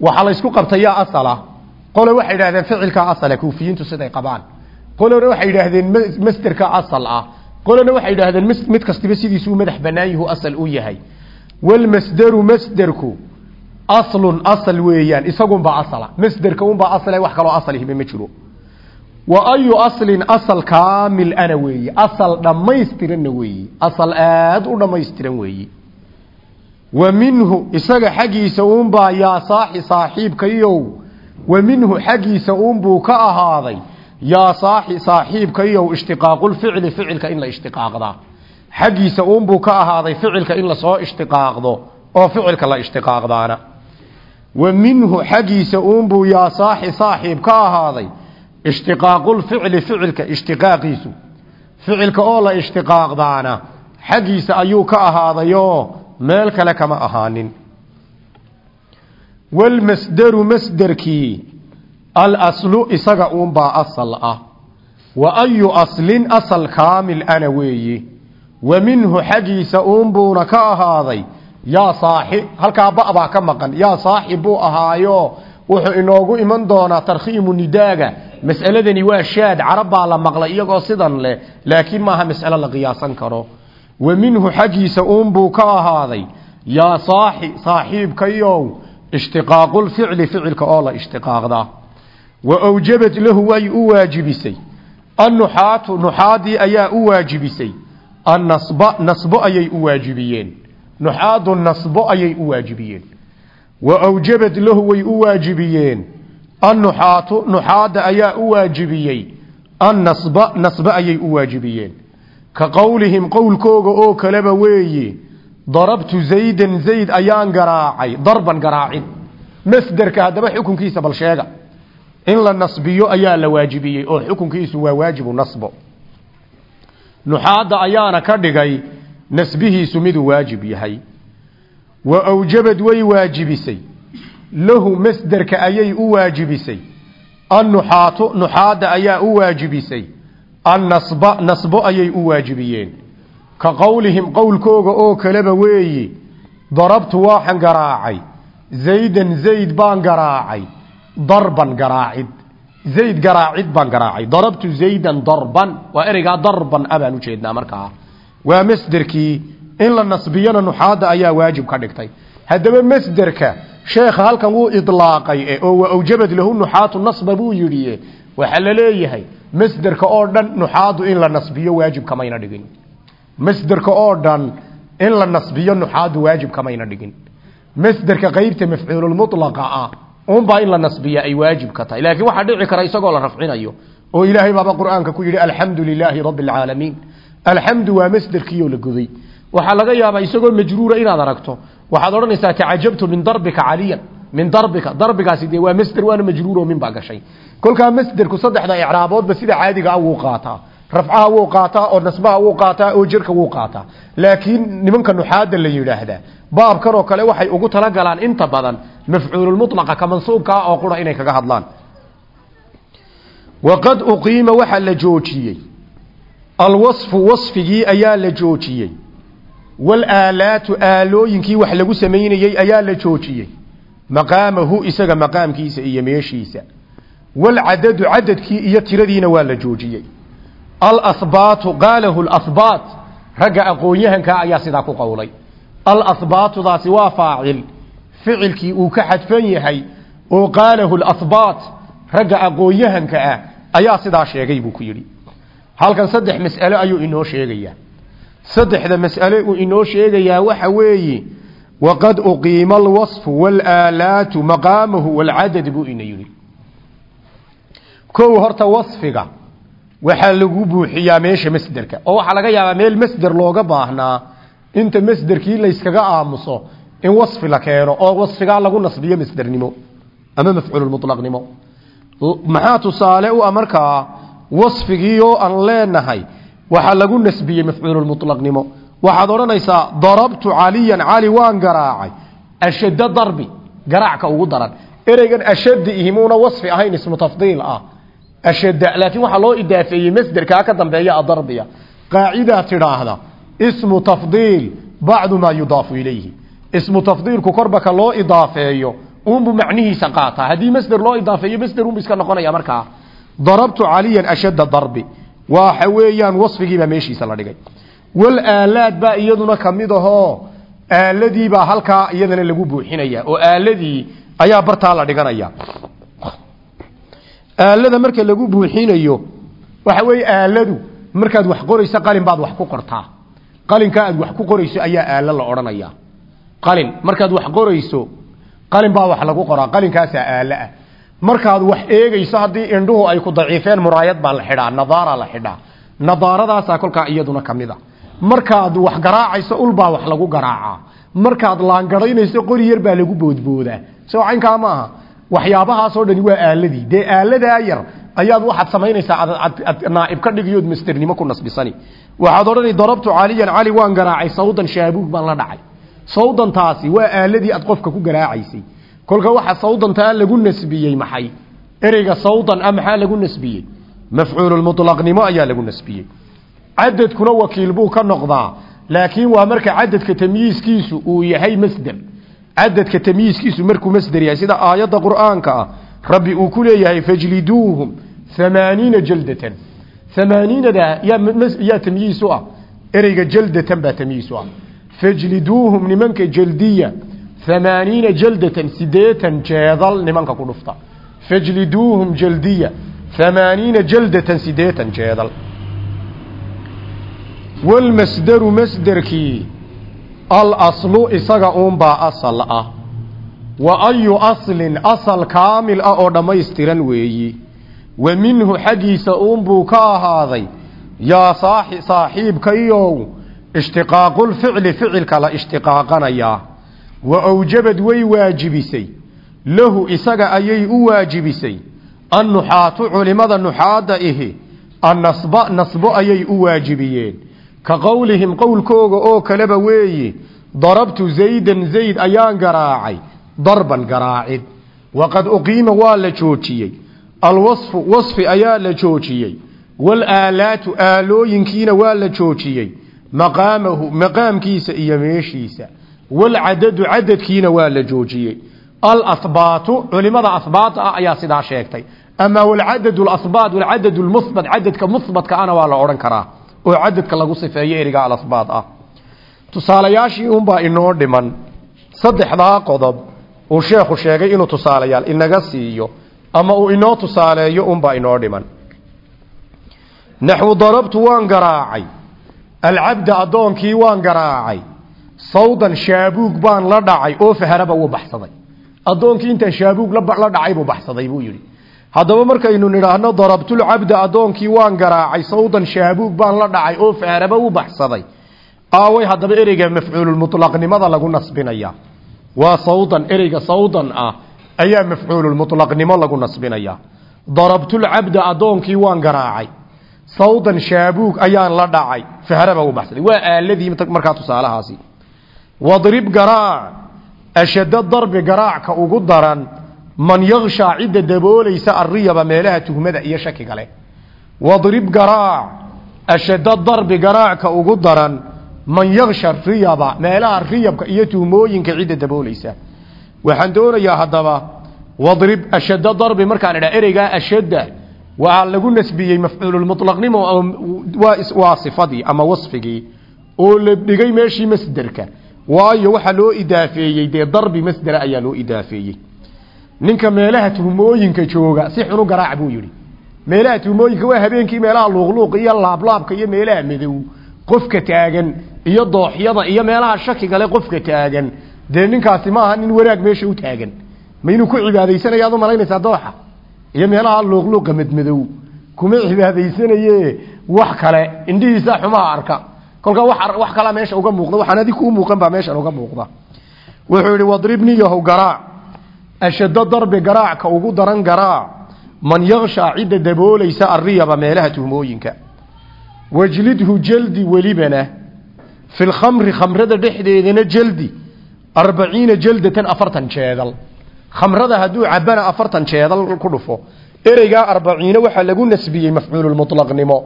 Speaker 1: waxaa la isku qabtay yaa asala. Qole waxay yidhahdeen ficilkaa asala kuufiyiintu siday qabaan. Qolena waxay yidhaahdeen masderka asal ah. Qolena waxay yidhaahdeen mid kastiba sidiisuu madax bannaan yuhu asal u yahay. Walmasderu masderku aslun asal weeyaan isagunbaa asala. Masderka unbaa asale wax kaloo asalihima ma jiro. Wa ayu aslin asal kaamil ana weeye asal dhammaystiranna weeye asal aad u dhammaystiran weeye wa minhu isaga xaggiisa uunbaa yaa saaxi saaxiibkayow. Wa minhu xaggiisa uunbuu ka ahaaday yaa saaxi saaxiibkayow ishtiqaaqulficli ficilka in la ishtiqaaqdaa xaggiisa uunbuu ka ahaaday ficilka in la soo ishtiqaaqdo oo ficilka la ishtiqaaqdaana. Wa minhu xaggiisa uunbuu yaa saaxi saaxiib ka ahaaday ishtiqaaqulficli ficilka ishtiqaaqiisu. Ficilka oo la ishtiqaaqdaana xaggiisa ayuu ka ahaadayoo meel kale kama ahaanin. Walmasderu masderkii alaslu isaga uunbaa asal ah. Wa ayu aslin asal kaamil ana weeye wa minhu xaggiisa uunbuuna ka ahaaday yaa saaxib halkaa ba baa ka maqan. Yaa saaxib buu ahaayo wuxuu inoogu iman doonaa tarkhiimu nidaaga. Mas'aladani waa shaad carab baa la maqlay iyagoo sidan leh laakiin maaha mas'alo la qiyaasan karo wa minhu xaggiisa uunbuu ka ahaaday. Yaa saaxi saaxiibkayow ishtiqaaqulficli ficilka oo la ishtiqaaqdaa wa awjabat lahu way u waajibisay. Annuxaatu nuxaadii ayaa u waajibisay. Annasba nasbo ayay u waajibiyeen. Nuxaadu nasbo ayay u waajibiyeen. Wa awjabad lahu way u waajibiyeen. Annuxaatu nuxaada ayaa u waajibiyey. Annasba nasba ayay u waajibiyeen ka qowlihim qowlkooga oo kaleba weeye darabtu zaydan zayd ayaan garaacay darban garaacid masderka haddaba xukunkiisa bal sheega. In la nasbiyo ayaa la waajibiyey oo xukunkiisu waa waajibu nasbo. Nuxaadda ayaana ka dhigay nasbihiisu miduu waajib yahay. Wa awjabad way waajibisay. Lahu masderka ayay u waajibisay. Annuxaatu nuxaadda ayaa u waajibisay annasba nasbo ayay u waajibiyeen. Ka qowlihim qowlkooga oo kaleba weeyi darabtu waaxan garaacay. Zaydan zayd baan garaacay. Darban garaacid. Zayd garaacid baan garaacay. Darabtu zaydan darban. Waa ereygaa darban a baan ujeednaa markaa. Waa masderkii in la nasbiyana nuxaadda ayaa waajib ka dhigtay. Haddaba masderka sheekha halkan wuu idlaaqay oo wa awjabad lahu nuxaatu nasba buu yidhi waxaa la leeyahay masderka oo dhan nuxaadu in la nasbiyo waajib kamayna dhigin. Masderka oo dhan in la nasbiyo nuxaadu waajib kamayna dhigin. Masderka qeybta mafcuululmulaqa ah unbaa in la nasbiya ay waajib ka tahay. Laakiin waxaa dhici kara isagoo la rafcinayo oo ilaahay baaba qur'aanka ku yidhi alxamdu lilaahi rabbi alcaalamiin alxamdu waa masderkiioo la goday. Waxaa laga yaabaa isagoo majruura inaad aragto. Waxaad odhanaysaa tacajabtu min darbika caliyan min darbika darbigaasi dee waa masder waana majruuro min baa gashay. Kolkaa masderku saddexda icraaboodba sida caadiga ah wuu qaataa. Rafcaha wuu qaataa oo nasbaha wuu qaataa oo jirka wuu qaataa. Laakiin nimanka nuxaada la yidhaahdaa baabkan oo kale waxay ugu talagalaan inta badan mafcuululmulaqa ka mansuubka ah oo qura inay kaga hadlaan. Waqad uqiima waxaa la joojiyey. Alwasfu wasfigii ayaa la joojiyey. Walaalaatu aalooyinkii wax lagu samaynayey ayaa la joojiyey maqaamahu isaga maqaamkiisa iyo meeshiisa. Walcadadu cadadkii iyo tiradiina waa la joojiyey. Alahbaatu qaalahu lahbaat ragga aqoon-yahankaa ayaa sidaa ku qowlay. Alahbaatudaasi waa faacil. Ficilkii uu ka xadfan yahay oo qaalahu lahbaat ragga aqoon-yahanka ah ayaa sidaa sheegay buu ku yidhi. Halkan saddex mas'alo ayuu inoo sheegayaa. Mas'ale inoo sheegayaa waxa waqad uqiima alwasfu waalaalaatu maqaamahu walcadad buu ina yidhi kow horta wasfiga waxaa lagu buuxiyaa meesha masderka oo waxaa laga yaabaa meel masder looga baahnaa inta masderkii layskaga aamuso in wasfi la keeno oo wasfigaa lagu nasbiyo masdernimo ama mafcuululmulaqnimo maxaa tusaale u ah markaa wasfigii oo aan leenahay waxaa lagu nasbiyey mafcuululmulaqnimo waxaad odhanaysaa darabtu caliyan cali waan garaacay. Ashadda darbi garaacka ugu daran. Ereygan ashadda ihimuuna wasfi ahayn ismu tafdiil ah. Ashadda laakiin waxaa loo idaafeeyey masderkaa ka dambeeya adarbiya qaacidaa tidhaahda ismu tafdiil bacdu maa yudaafu ilayhi. Ismu tafdiilku korba ka loo idaafeeyo unbu macnihiisa qaataa. Haddii masder loo idaafeeyo masder unbu iska noqonaya markaa. Darabtu caliyan ashadda darbi. Waxa weeyaan wasfigiibaa meeshiisa la dhigay walaalaad baa iyaduna ka mid ahoo aaladiibaa halkaa iyadana lagu buuxinaya oo aaladii ayaa bartaa la dhiganaya. Aalada marka lagu buuxinayo waxa weeye aaladu markaad wax qorayso qalin baad wax ku qortaa. Qalinka aad wax ku qorayso ayaa aalo la odhanaya. Qalin markaad wax qorayso qalin baa wax lagu qoraa. Qalinkaasaa aalo ah. Markaad wax eegayso haddii indhuhu ay ku daciifeen muraayad baa la xidhaa nadaara la xidhaa. Nadaaradaasaa kolkaa iyaduna ka mid a markaad wax garaacayso ulbaa wax lagu garaacaa. Markaad laangaraynayso qori yar baa lagu boodboodaa. Soo caynkaa maaha. Waxyaabahaasoo dhani waa aaladii. Dee aaladaa yar ayaad waxaad samaynaysaa naaib ka dhigiyood masternimo ku nasbisani. Waxaad odhani darabtu caliyan cali waan garaacay sawdan shaabuug baan la dhacay. Sawdantaasi waa aaladii aad qofka ku garaacaysay kolka waxa sawdantaa lagu nasbiyey maxay? Ereyga sawdan a maxaa lagu nasbiyey? Mafcuululmutlaqnimo ayaa lagu nasbiyey cadadkuna wakiil buu ka noqdaa laakiin waa marka cadadka tamyiiskiisu uu yahay masder. Cadadka tamyiiskiisu markuu masder yahay sida aayadda qur'aanka ah rabbi uu ku leeyahay fajliduuhum amaaniina jaldatan. Amaaniinada yaa tamyiis u ah ereyga jaldatan baa tamyiis u ah. Fajliduuhum nimanka jaldiya amaaniina jaldatan sideetan jeedal nimanka ku dhufta. Fajliduuhum jaldiya amaaniina jaldatan sideetan jeedal walmasderu masderkii alaslu isaga uunbaa asal ah. Wa ayu aslin asal kaamil ah oo dhammaystiran weeyi. Wa minhu xaggiisa uunbuu ka ahaaday yaa saaxiibkayow ishtiqaaqulficli ficilka la ishtiqaaqanayaa. Wa awjabad way waajibisay lahu isaga ayay u waajibisay annuxaatu culimada nuxaadda ihi annasba nasbo ayay u waajibiyeen ka qowlihim qowlkooga oo kaleba weeyi darabtu zaydan zayd ayaan garaacay darban garaacid. Waqad uqiima waa la joojiyey. Alwasfu wasfi ayaa la joojiyey. Waalaalaatu aalooyinkiina waa la joojiyey. Maqaamahu maqaamkiisa iyo meeshiisa. Walcadadu cadadkiina waa la joojiyey. Alahbaatu culimada ahbaata ah ayaa sidaa sheegtay. Ama walcadad lahbaat walcadad lmuhbat cadadka muhbatka ana waa la odhan karaa oo cadadka lagu sifeeyo eriga alahbaat ah. Tusaalayaashii unbaa inoo dhiman. Saddexdaa qodob uu sheekhu sheegay inuu tusaalayaal inaga siiyo ama uu inoo tusaaleeyo unbaa inoo dhiman. Naxwu darabtu waan garaacay. Alcabda addoonkii waan garaacay. Sawdan shaabuug baan la dhacay oo faharaba wuu baxsaday. Addoonkii intaan shaabuug la dhacay buu baxsaday buu yidhi haddaba markaynu nidhaahno darabtulcabda addoonkii waan garaacay sawdan shaabuug baan la dhacay oo faharaba u baxsaday. Aaway haddaba ereyga mafcuululmutlaqnimada lagu nasbinaya. Waa sawdan ereyga sawdan ah ayaa mafcuululmutlaqnimo lagu nasbinaya. Darabtulcabda addoonkii waan garaacay sawdan shaabuug ayaan la dhacay faharaba u baxsaday. Waa aaladii markaa tusaalahaasi. Wadrib garaac ashadda darbi garaacka ugu daran man yakshaa cidda daboolaysa arriyaba meelaha tuhmada iyo shakiga leh. Wadrib garaac ashadda darbi garaacka ugu daran man yaksha riyaba meelaha riyabka iyo tuhmooyinka cidda daboolaysa. Waxaan doonayaa haddaba wadrib ashadda darbi markaan idhaa ereygaa ashadda waxaa lagu nasbiyey mafcuululmutlaqnimo waa sifadii ama wasfigii. Oo la dhigay meeshii masderka. Waayo waxaa loo idaafeeyey dee darbi masdera ayaa ninka meelaha tuhmooyinka jooga si xunu garaac buu yidhi. Meelaha tuhmooyinka waa habeenkii meelaha luuqluuqa iyo laablaabka iyo meelaha madow qofka taagan iyo dooxyada iyo meelaha shakigale qofka taagan. Dee ninkaasi maaha nin wanaag meesha u taagan. Ma inuu ku cibaadaysanaya ad u malaynaysaa dooxa? Iyo meelaha luuqluuqa madmadow kuma cibaadaysanaye wax kale indhihiisa xumaha arka. Kolka wax kala meesha uga muuqda waxaan adig kuu muuqan baa meeshan uga muuqda. Wuxuu yidhi wadribni yahow garaac ashaddo darbi garaacka ugu daran garaac man yakshaa cidda daboolaysa arriyaba meelaha tuhmooyinka wajlidhu jaldi welibana fi lkhamri khamrada dhexdeedana jaldi arbaciina jaldatan afartan jeedal khamrada hadduu cabana afartan jeedal ku dhufo ereygaa arbaciina waxaa lagu nasbiyey mafcuululmutlaqnimo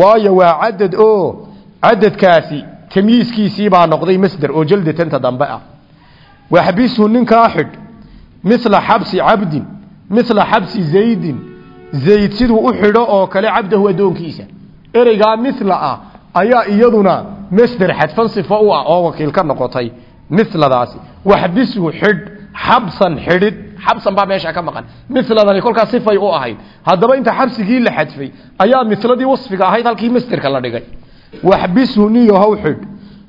Speaker 1: waayo waa cadad oo cadadkaasi tamyiiskiisii baa noqday masder oo jaldatanta dambe ah waxbishu ninkaa xidh mila xabsi cabdin mila xabsi zaydin. Zayd siduu u xidho oo kale cabdahu addoonkiisa. Ereygaa mila ah ayaa iyaduna masder xadfan sifo u ah oo wakiil ka noqotay miladaasi waxbishu xidh xabsan xidhid xabsan baa meesha ka maqan. Miladani kolkaas sifay u ahayd. Haddaba inta xabsigii la xadfay ayaa miladii wasfiga ahayd halkii masderka la dhigay. Waxbishu niyahow xidh.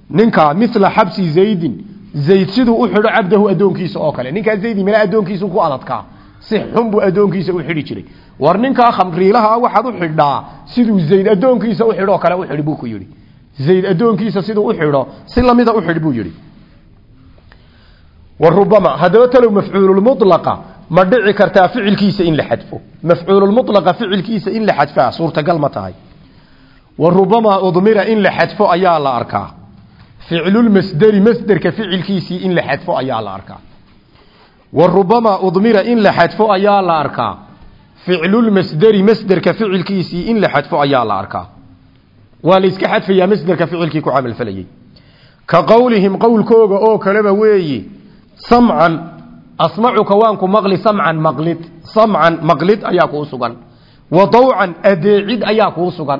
Speaker 1: Ninkaa mila xabsi zaydin zayd siduu u xidho cabdahu addoonkiisa oo kale. Ninkaa zaydi mala addoonkiisu ku adadkaa si xun buu addoonkiisa u xidhi jiray. War ninkaa khamriilaha waxaad u xidhaa siduu zayd addoonkiisa u xidhoo kale u xidhi buu ku yidhi. Zayd addoonkiisa siduu u xidho si lamida u xidh buu yidhi. Warubama haddaba talow mafcuululmulaqa ma dhici kartaa ficilkiisa in la xadfo. Mafcuululmulaqa ficilkiisa in la xadfaa ficlulmasderi masderka ficilkiisii in la xadfo ayaa la arkaa. Warubamaa udmira in la xadfo ayaa la arkaa. Ficlulmasderi masderka ficilkiisii in la xadfo ayaa la arkaa. Waa la iska xadfayaa masderka ficilkii ku camalfalayey ka qowlihim qowlkooga oo kaleba weeyi samcan asmacuka waanku maqli samcan maqlid samcan maqlid ayaa kuu sugan. Wa dawcan adeecid ayaa kuu sugan.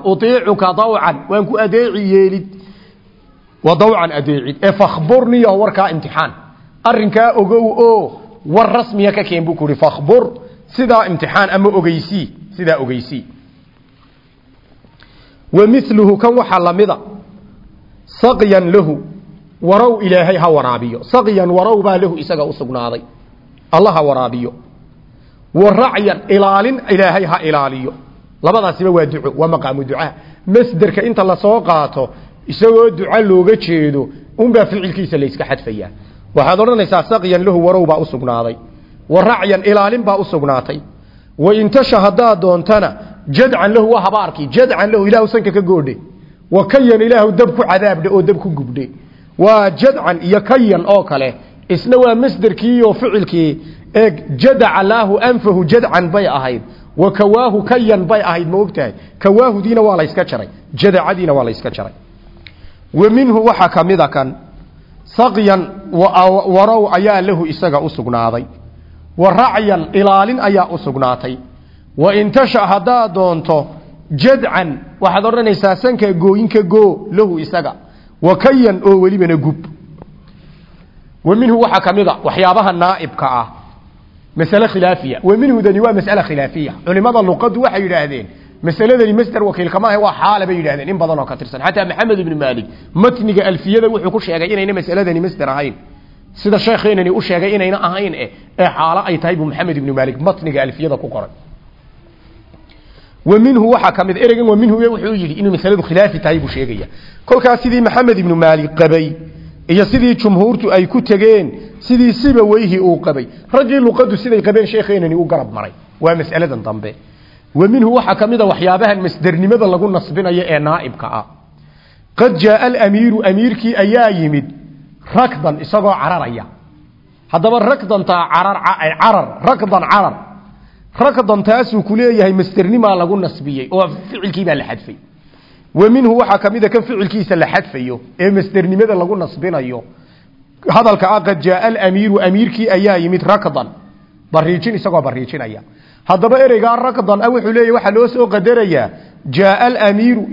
Speaker 1: Waan ku yeelid wa dawcan adeecid. Ee fakhburniyo warkaa imtixaan. Arrinkaa ogow oo war rasmiya ka keen buu ku uhi fakhbur sidaa imtixaan ama ogeysii sidaa ogeysii wa miluhu kan waxaa lamida saqyan lahu warow ilaahay ha waraabiyo. Saqyan warow baa lahu isaga u sugnaaday. Alla ha waraabiyo. Wa racyan ilaalin ilaahay ha ilaaliyo. Labadaasiba waa duco waa maqaamu ducaa. Masderka inta la soo qaato isagoo duco looga jeedo unbaa ficilkiisa layska xadfayaa. Waxaad odhanaysaa saqyan lahu warow baa sugnaaday wa racyan ilaalin baa u sugnaatay wa intasha haddaad doontana jadcan lahu waa habaarkii jadcan lahu ilaahu sanka ka goodhe wa kayan ilaahu dab ku cadaabdhe oo dab ku gubdhe waa jadcan iyo kayan oo kale isna waa masderkii oo ficilkii eeg jadaca laahu anfahu jadcan bay ahayd wa kawaahu kayan bay ahayd ma ogtahay kawaahudiina waa layska jaray jadacadiina waa layska jaray wa minhu waxaa ka mida kan saqyan warow ayaa lahu isaga u sugnaaday. Wa racyan ilaalin ayaa u sugnaatay. Wa intasha haddaad doonto jadcan waxaad odhanaysaa sanka gooyinka goo lahu isaga. Wa kayan oo welibana gub. Wa minhu waxaa ka mid a waxyaabaha naa'ibka ah. Masale khilaafiya. Wa minhudani waa mas'ale khilaafiya. Culimada luqaddu waxay yidhaahdeen masaladani masder wakiilka maaha waa xaale bay yidhahdeen in badan oo ka tirsan. Xataa maxamed ibnu maalik matniga alfiyada wuxuu ku sheegay inayna masaladani masder ahayn. Sida sheekheenani u sheegay inayna ahayn eh ee xaalo ay tahay buu maxamed ibnu maalik matniga alfiyada ku qoray. Wa waxaa ka mid ereygan wa minhu wuxuu yidhi inuu masaladu khilaafi tahay buu sheegaya. Kolkaas sidii maxamed ibnu maalik qabay iyo sidii jumhuurtu ay ku tegeen sidii siba weyhi uu qabay. Raggii luqadu siday qabeen sheekheenani u garab maray. Waa mas'aladan dambe wa minhu waxaa ka mid a waxyaabahan masdernimada lagu nasbinayo ee naa'ibka ah. Qad jaaa alamiiru amiirkii ayaa yimid rakdan isagoo cararaya. Haddaba rakdantaa carar rakdan carar rakdan taasuu ku leeyahay masdernimaa lagu nasbiyey oo ficilkii baa la xadfay. Wa minhu waxaa ka mid a kan ficilkiisa la xadfayo ee masdernimada lagu nasbinayo. Hadalka ah qad jaaa alamiiru amiirkii ayaa yimid rakdan. Bariijin isagoo bariijinaya haddaba ereygaa rakdan ah wuxuu leeyahy waxaa loo soo qadarayaa jaaa alamiiru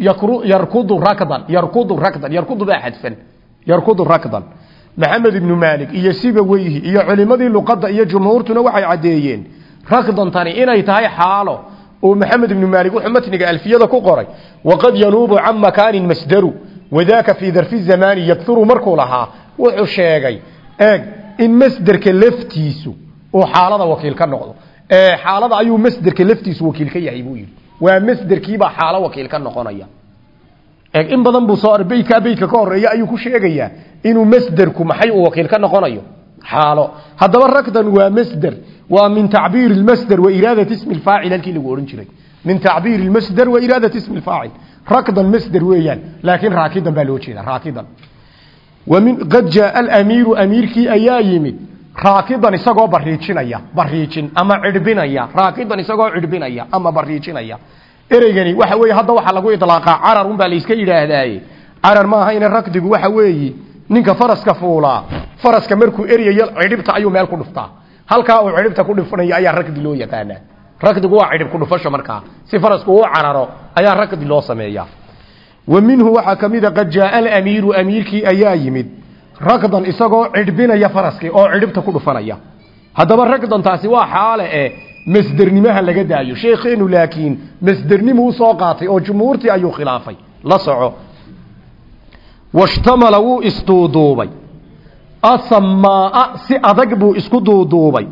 Speaker 1: yarkudu rakdan yarkudu rakdan yarkudu baa xadfan yarkudu rakdan maxamed ibnu maalik iyo siba weyhi iyo culimadii luqadda iyo jumhuurtuna waxay caddeeyeen rakdantani inay tahay xaalo oo maxamed ibnu maalik wuxuu matniga alfiyada ku qoray. Waqad yanuubu can makaanin masdaru wadaaka fii darfi zamaani yaduru markuu lahaa wuxuu sheegay eeg in masderka laftiisu uu xaalada wakiil ka noqdo xaalada ayuu masderka laftiisu wakiil ka yahay buu yidhi waa masderkiibaa xaalo wakiil ka noqonaya eeg in badan buu soo beytkaa beytka ka horeeya ayuu ku sheegayaa inuu masderku maxay uu wakiil ka noqonayo xaalo haddaba rakdan waa masder waa min tacbiir اmasder wa iraadat ismi اfaacil halkii lagu ohan jiray min tacbiir اmasder wa iraadat ismi اfaacil rakdan masder weeyaan laakiin raakidan baa loo jeeda raakidan wamin qad jaaa alamiiru amiirkii ayaa yimid raakidan isagoo bariijinaya bariijin ama cidhbinaya raakidan isagoo cidhbinaya ama bariijinaya ereygani waxa weeye hadda waxaa lagu idlaaqaa carar unbaa layska yidhaahdaaye. Carar ma ahayne rakdigu waxa weeyi ninka faraska fuulaa faraska markuu eryayo cidhibta ayuu meel ku dhuftaa. Halkaa uu cidhibta ku dhifanayo ayaa ragdi loo yaqaanaa. Ragdigu waa cidhib ku dhufasho markaa. Si farasku uu cararo ayaa ragdi loo sameeyaa. Wa minhu waxaa ka mid qad jaaa alamiiru amiirkii ayaa yimid ragdan isagoo cidhbinaya faraskii oo cidhibta ku dhufanaya. Haddaba ragdantaasi waa xaale e masdernimaha laga daayo. Sheekheenu laakiin masdernimuu u soo qaatay oo jumhuurtii ayuu khilaafay. La soco. Washtamala wuu isduuduubay asamaa si adag buu isku duuduubay.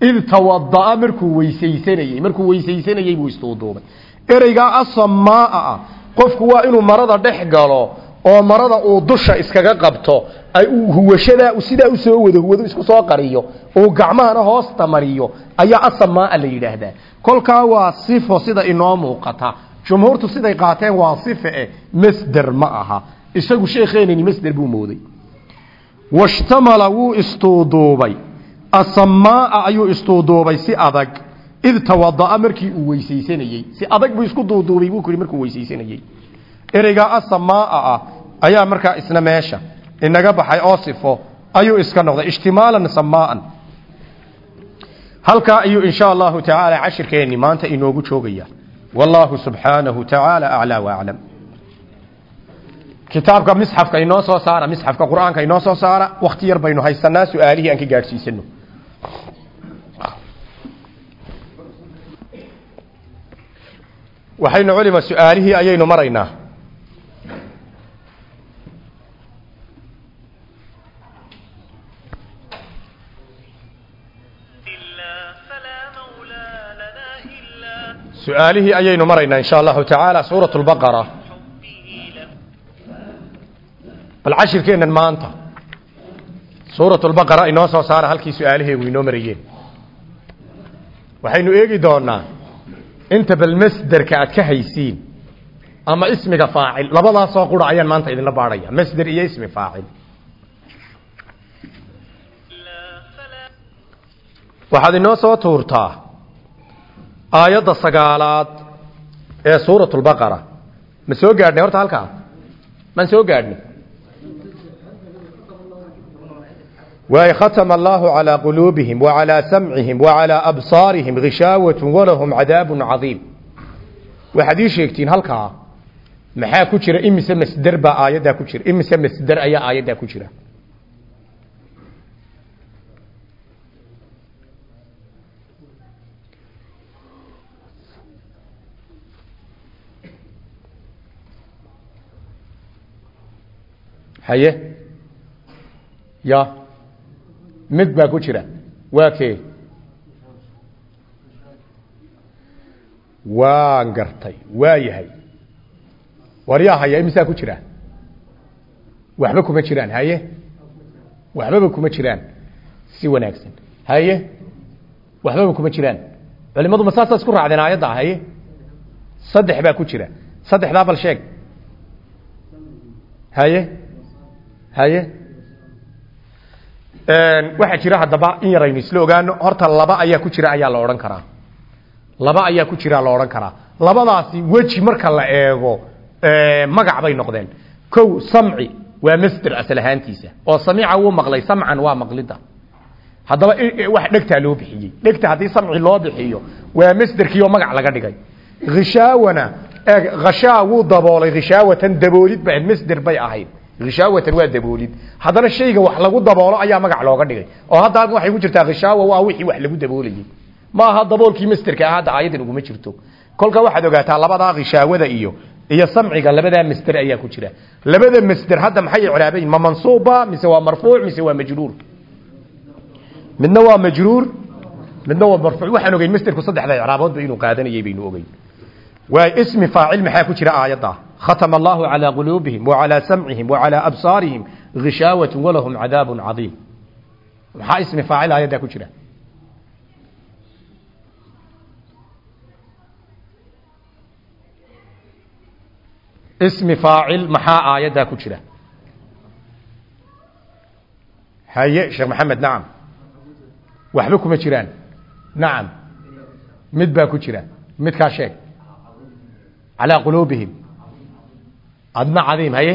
Speaker 1: Id tawadaa markuu weysaysanayey markuu weysaysanayey buu isduuduubay ereygaa asamaa ah qofku waa inuu marada dhex galo oo marada uu dusha iskaga qabto huwashadaa sidaa u soo wado huwado isku soo qariyo uu gacmahana hoosta mariyo ayaa asamaa la yidhaahdaa. Kolkaa waa sifo sida inoo muuqata. Jumhuurtu siday qaateen waa sife eh masder ma aha. Isagu sheekheenani masder buu mooday. Washtamala wuu istuuduubay. Asamaaa ayuu istuuduubay si adag. Id tawada'a markii uu weysaysanayey. Si adag buu isku duuduubay buu kuri markuu weysaysanayey. Ereygaa asamaaa ah ayaa markaa isna meesha. Inaga baxay oo sifo ayuu iska noqday. Ijtimaalan samaaan halkaa ayuu insha allahu tacaala cashirkeenni maanta inoogu joogaya. Wallaahu subxaanahu tacaala aclaa waaclam kitaabka misxafka inoo soo saara misxafka qur'aanka inoo soo saara wakti yar baynu haysanaa su'aalihii aan ka gaadhsiisano. Waxaynu culima su'aalihii ayaynu maraynaa su'aalihii ayaynu maraynaa insha allahu tacaala suurat lbaqara bal cashirkeennan maanta. Suurat lbaqara inoo soo saara halkii su'aalaheegu inoo marayeen. Waxaynu eegi doonaa inta bal masderka aad ka haysiin ama ismiga faacil labadaasoo qura ayaan maanta idinla baadhaya masder iyo ismi faacil. Waxaad inoo soo tuurtaa aayadda sagaalaad ee suurat lbaqara ma soo gaadhnay horta halkaa? Maan soo gaadhnay waay khatama allahu calaa quluubihim wacalaa samcihim wacalaa absaarihim ghishaawatun walahum cadaabun cadiim. Waxaad ii sheegtiin halkaa maxaa ku jira? Imise masder baa ku jira? Imise masder ayaa aayaddaa ku jira haye? Ya. Mid baa ku jira. Waa kee? Waan gartay waa yahay. War yaa haya imisaa ku jira? Waxba kuma jiraan haye? Waxbaba kuma jiraan. Si wanaagsan. Haye? Waxbaba kuma jiraan. Culimadu ma saasaa isku raacdeen aayadda haye? Saddex baa ku jira. Saddexdaa bal sheeg. Haye haye? Waxaa jira haddaba in yaraynu isla ogaano horta laba ayaa ku jira ayaa la odhan karaa. Laba ayaa ku jira la odhan karaa. Labadaasi weji marka la eego magac bay noqdeen. Kow samci waa masder asal oo samica wuu maqlay samcan waa maqlida. Haddaba wax dhegtaa loo bixiyey. Dhegta haddii samci loo bixiyo waa masderkii oo magac laga dhigay. Khishaawana khashaa wuu daboolay khishaawatan daboolid ba masder bay ahayd hishaawatan waa daboolid. Haddana shayga wax lagu daboolo ayaa magac looga dhigay. Oo hadda halkan waxay ku jirtaa khishaawa waa wixii wax lagu daboolayay ma aha daboolkii masderka ah hadda aayadan uguma jirto. Kolka waxaad ogaataa labadaa khishaawada iyo iyo samciga labadaa masder ayaa ku jira. Labada masder hadda maxay icraabayin ma mansuuba mise waa marfuuc mise waa majruur? Midna waa majruur midna waa marfuuc. Waxaan ogeyn masderku saddexda icraaboodba inuu qaadanayay baynu ogeyn. Waa ismi faacil maxaa ku jira aayadda ختم الله على قلوبهم وعلى سمعهم وعلى أبصارهم غشاوة ولهم عذاب عظيم maxaa ismi faacil aayaddaa ku jira ismi faacil maxaa aayaddaa ku jira haye sheekh maxamed nacam waxba kuma jiraan nacam mid baa ku jira midkaa sheeg calaa quluubihim adna cadiim haye?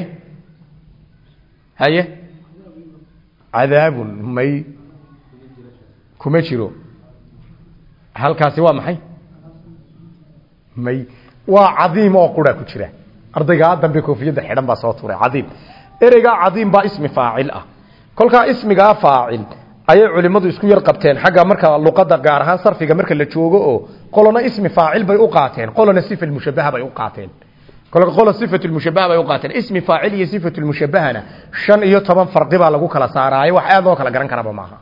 Speaker 1: Haye? Cadaabun may kuma jiro. Halkaasi waa maxay? May. Waa cadiim oo qura ku jira. Ardaygaa dambe koofiyadda xidhan baa soo tuuray cadiim. Ereygaa cadiim baa ismi faacil ah. Kolkaa ismigaa faacil ayay culimmadu isku yar qabteen xagga marka luqadda gaar ahaan sarfiga marka la joogo oo qolona ismi faacil bay u qaateen qolona sifa mushabaha bay u qaateen qolo sifatu mushabaha bay u qaateen. Ismi faacil iyo sifatu mushabahana shan iyo toban farqi baa lagu kala saaraayo wax aad loo kala garan karaba maaha.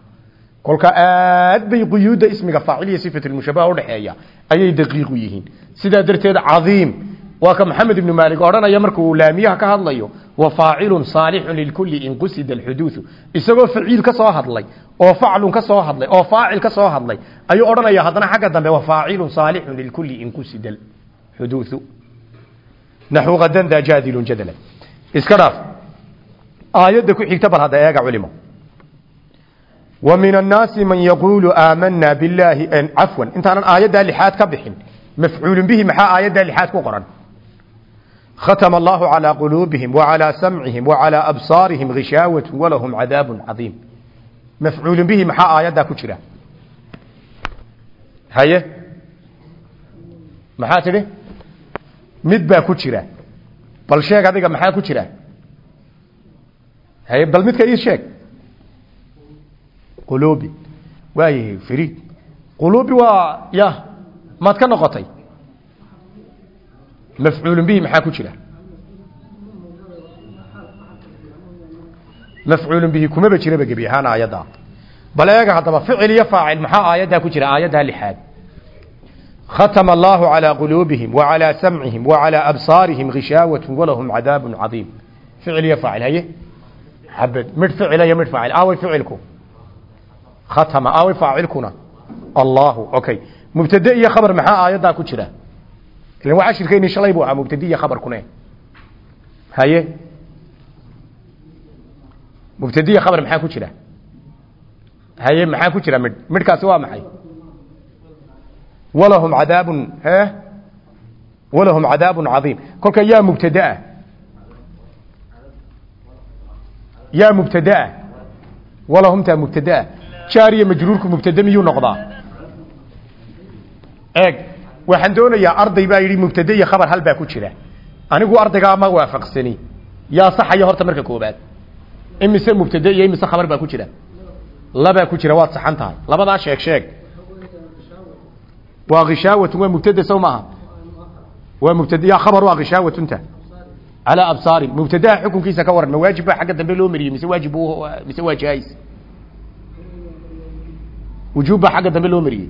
Speaker 1: Kolka aad bay quyuudda ismiga faacil iyo sifatu mushabaha udhexeeya ayay daqiiqu yihiin. Sidaa darteed cadiim. Waa ka maxamed ibnu maalik odhanaya marka uu laamiyaha ka hadlayo wa faacilun saalixun lilkulli in qusida alxuduudu isagoo faciil ka soo hadlay oo faclun ka soo hadlay oo faacil ka soo hadlay ayuu odhanaya haddana xagga dambe wa faacilun saalixun lilkulli in qusida alxuduudu naxuuqadan daa jaadilun jadala iska dhaaf aayadda ku xigta bal hadda eega culimo wa min annaasi man yaquulu aamanaa billaahi cafwan intaanan aayaddaa lixaad ka bixin mafcuulun bihi maxaa aayaddaa lixaad ku qoran khatama allaahu calaa quluubihim wa calaa samcihim wa calaa absaarihim ghishaawatu walahum cadaabun cadiim mafcuulun bihi maxaa aayaddaa ku jira haye maxaa tidhi mid baa ku jira. Bal sheeg adiga maxaa ku jira? Haye bal midka ii sheeg. Qulubi waayahay fariid qulubi waa ya maad ka noqotay. Mafcuul bihi maxaa ku jira? Mafcuul bihi kumaba jiraba gebi ahaan aayadda. Bal eega haddaba ficil iyo faacil maxaa aayaddaa ku jira? Aayaddaa lixaad khatama allahu calaa quluubihim wacalaa samcihim wacalaa absaarihim ghishaawatun walahum cadaabun cadiim ficil iyo faacil haye abed midh ficila iyo midh faacil aaway ficilku khatama aaway faacilkuna allahu okay mubtade iyo khabar maxaa aayaddaa ku jira ilan waa cashirkeeni shalay buu ahaa mubtade iyo khabarkune haye mubtade iyo khabar maxaa ku jira haye maxaa ku jira midh midhkaasi waa maxay walahum cadaabun he? Walahum cadaabun cadiim. Kolka yaa mubtadaa yaa mubtadaa walahumtaa mubtadaa jaariya majruurku mubtade miyuu noqdaa? Eeg waxaan doonayaa arday baa yidhi mubtade iyo khabar hal ku jira. Anigu ardaygaa ma waafaqsani. Yaa saxaya horta marka koobaad imise mubtade iyo imise khabar baa ku jira? Labaa ku jira waad saxan tahay. Sheeg sheeg waa khishaawa waa mubtada sow maaha. Waa mubtada yaa khabar waa khishaawa tunta ala absaari mubtada xukunkiisa ka waran ma waajib baa xagga dambe loo mariyay mise waajib mise waa jaayis wujuub baa xagga dambe loo mariyay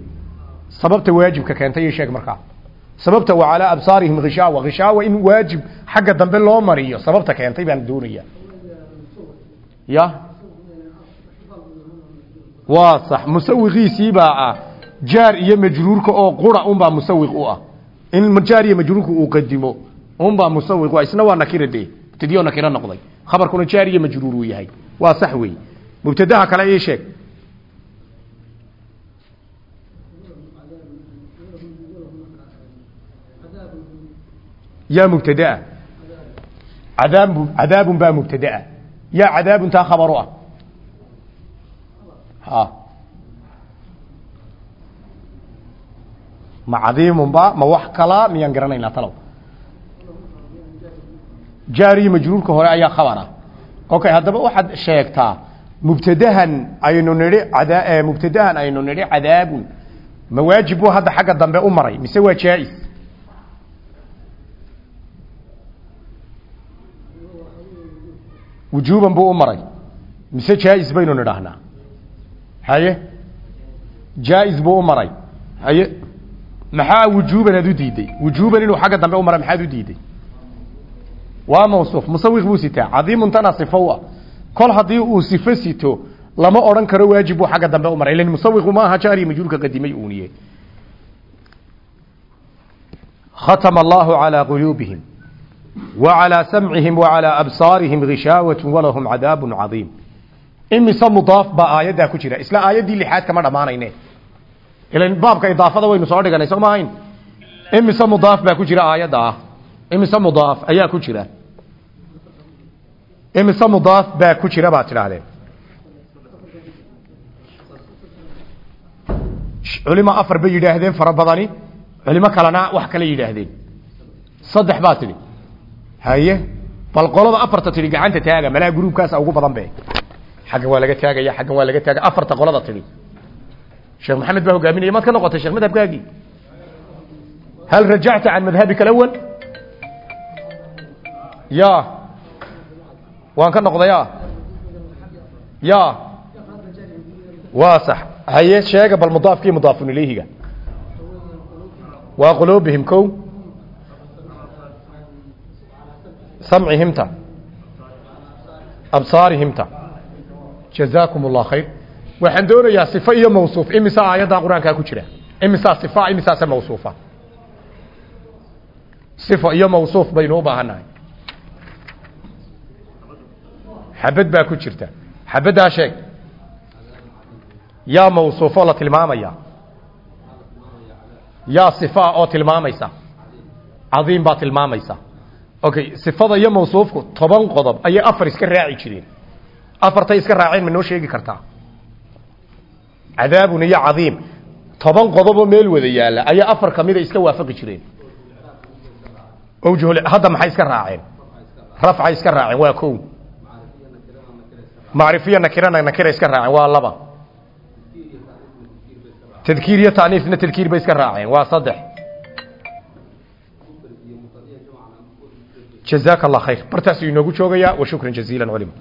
Speaker 1: sababta waajibka keentay iyo sheeg markaa. Sababta waa ala absaarihim khishaawa khishaawa in waajib xagga dambe loo mariyo sababta keentay baan doonaya. Ya? Waa sax. Musawiqiisii baa ah jaar iyo majruurka oo qura unbaa musawiq u ah. In jaar iyo majruurka uu qadimo unbaa musawiq u ah. isna waa nakira dee. Mubtadiyo nakira noqday. Khabarkuna jaar iyo majruur u yahay. Waa sax weey mubtadaha kale ii sheeg. Yaa mubtadaa. Cadaab cadaabun baa mubtadaa. Ya cadaabun taa khabaru ah. Ha ma cadiimunba ma wax kalaa miyaan garanaynaa talow? Jaariyo majruurka hore ayaa khabara. Okay haddaba waxaad sheegtaa mubtadahan aynu nidhi ada mubtadahan aynu nidhi cadaabun. Ma waajib buu hadda xagga dambe u maray mise waa jaa-is wujuuban buu u maray mise jaa-is baynu nidhaahnaa haye? Jaa-is buu u maray haye maxaa wujuuban aad u diiday wujuuban inuu xagga dambe u mara maxaad u diiday waa mawsuuf musawiq buu sitaa cadiimuntana sifo u ah kol haddii uu sifo sito lama odhan karo waajib buu xagga dambe u maray ilan musawiqu maaha jaariya majruurka qadimay uuniye ختم الله على قلوبهم وعلى سمعهم وعلى أبصارهم غشاوة ولهم عذاب عظيم إمسا مضاف بآيات كجرة إسلا آيات دي لحاد كما دمانينه ilan baabka idaafada waynu soo dhiganay soo maahayn? Imise mudaaf baa ku jira aayadda ah? Imise mudaaf ayaa ku jira? Imise mudaaf baa ku jira baad tidhaahdeen? Culimo afar bay yidhaahdeen fara badani. Culimo kalena wax kale yidhaahdeen. Saddex baa tidhi. Haye bal qolada afarta tidhi gacanta taaga malaa gruubkaasa ugu badan be xaggan waa laga taagaya xaggan waa laga taaga afarta qolada tidhi maxamed baa hogaaminaya maad ka noqotay sheekh madhabkaagii. Hal rajacta can madhabika alawal ya waan ka noqdaya ya waa sax. Haye sheega bal mudaafkii mudaafun ilayhiga. Waa quluubihim kow. Samcihimta. Absaarihimta. Jazaakum allah khayr waxaan doonayaa sifo iyo mawsuuf. Imisa aayadda qur'aankaa ku jira? Imisaa sifa imisaase mawsuufa? Sifo iyo mawsuuf baynu u baahannahay xabad baa ku jirta. Xabaddaa sheeg. Yaa mawsuufoo la tilmaamaya? Yaa sifa oo tilmaamaysa? Cadiim baa tilmaamaysa. Okay sifada iyo mawsuufku toban qodob ayay afar iska raaci jireen. Afartay iska raaceen ma noo sheegi kartaa cadaabun iyo cadiim. Toban qodoboo meel wada yaalla ayaa afar kamida iska waafaqi jireen. Awjuhul hadda maxay iska raaceen? Rafcay iska raaceen waa kow. Macrifiya nakirana nakira iska raaceen waa laba. Tadkiir iyo taaniifna tadkiir bay iska raaceen waa saddex. Jazaaka allah khayr bartaasuu inoogu joogayaa wa shukran jaziila culima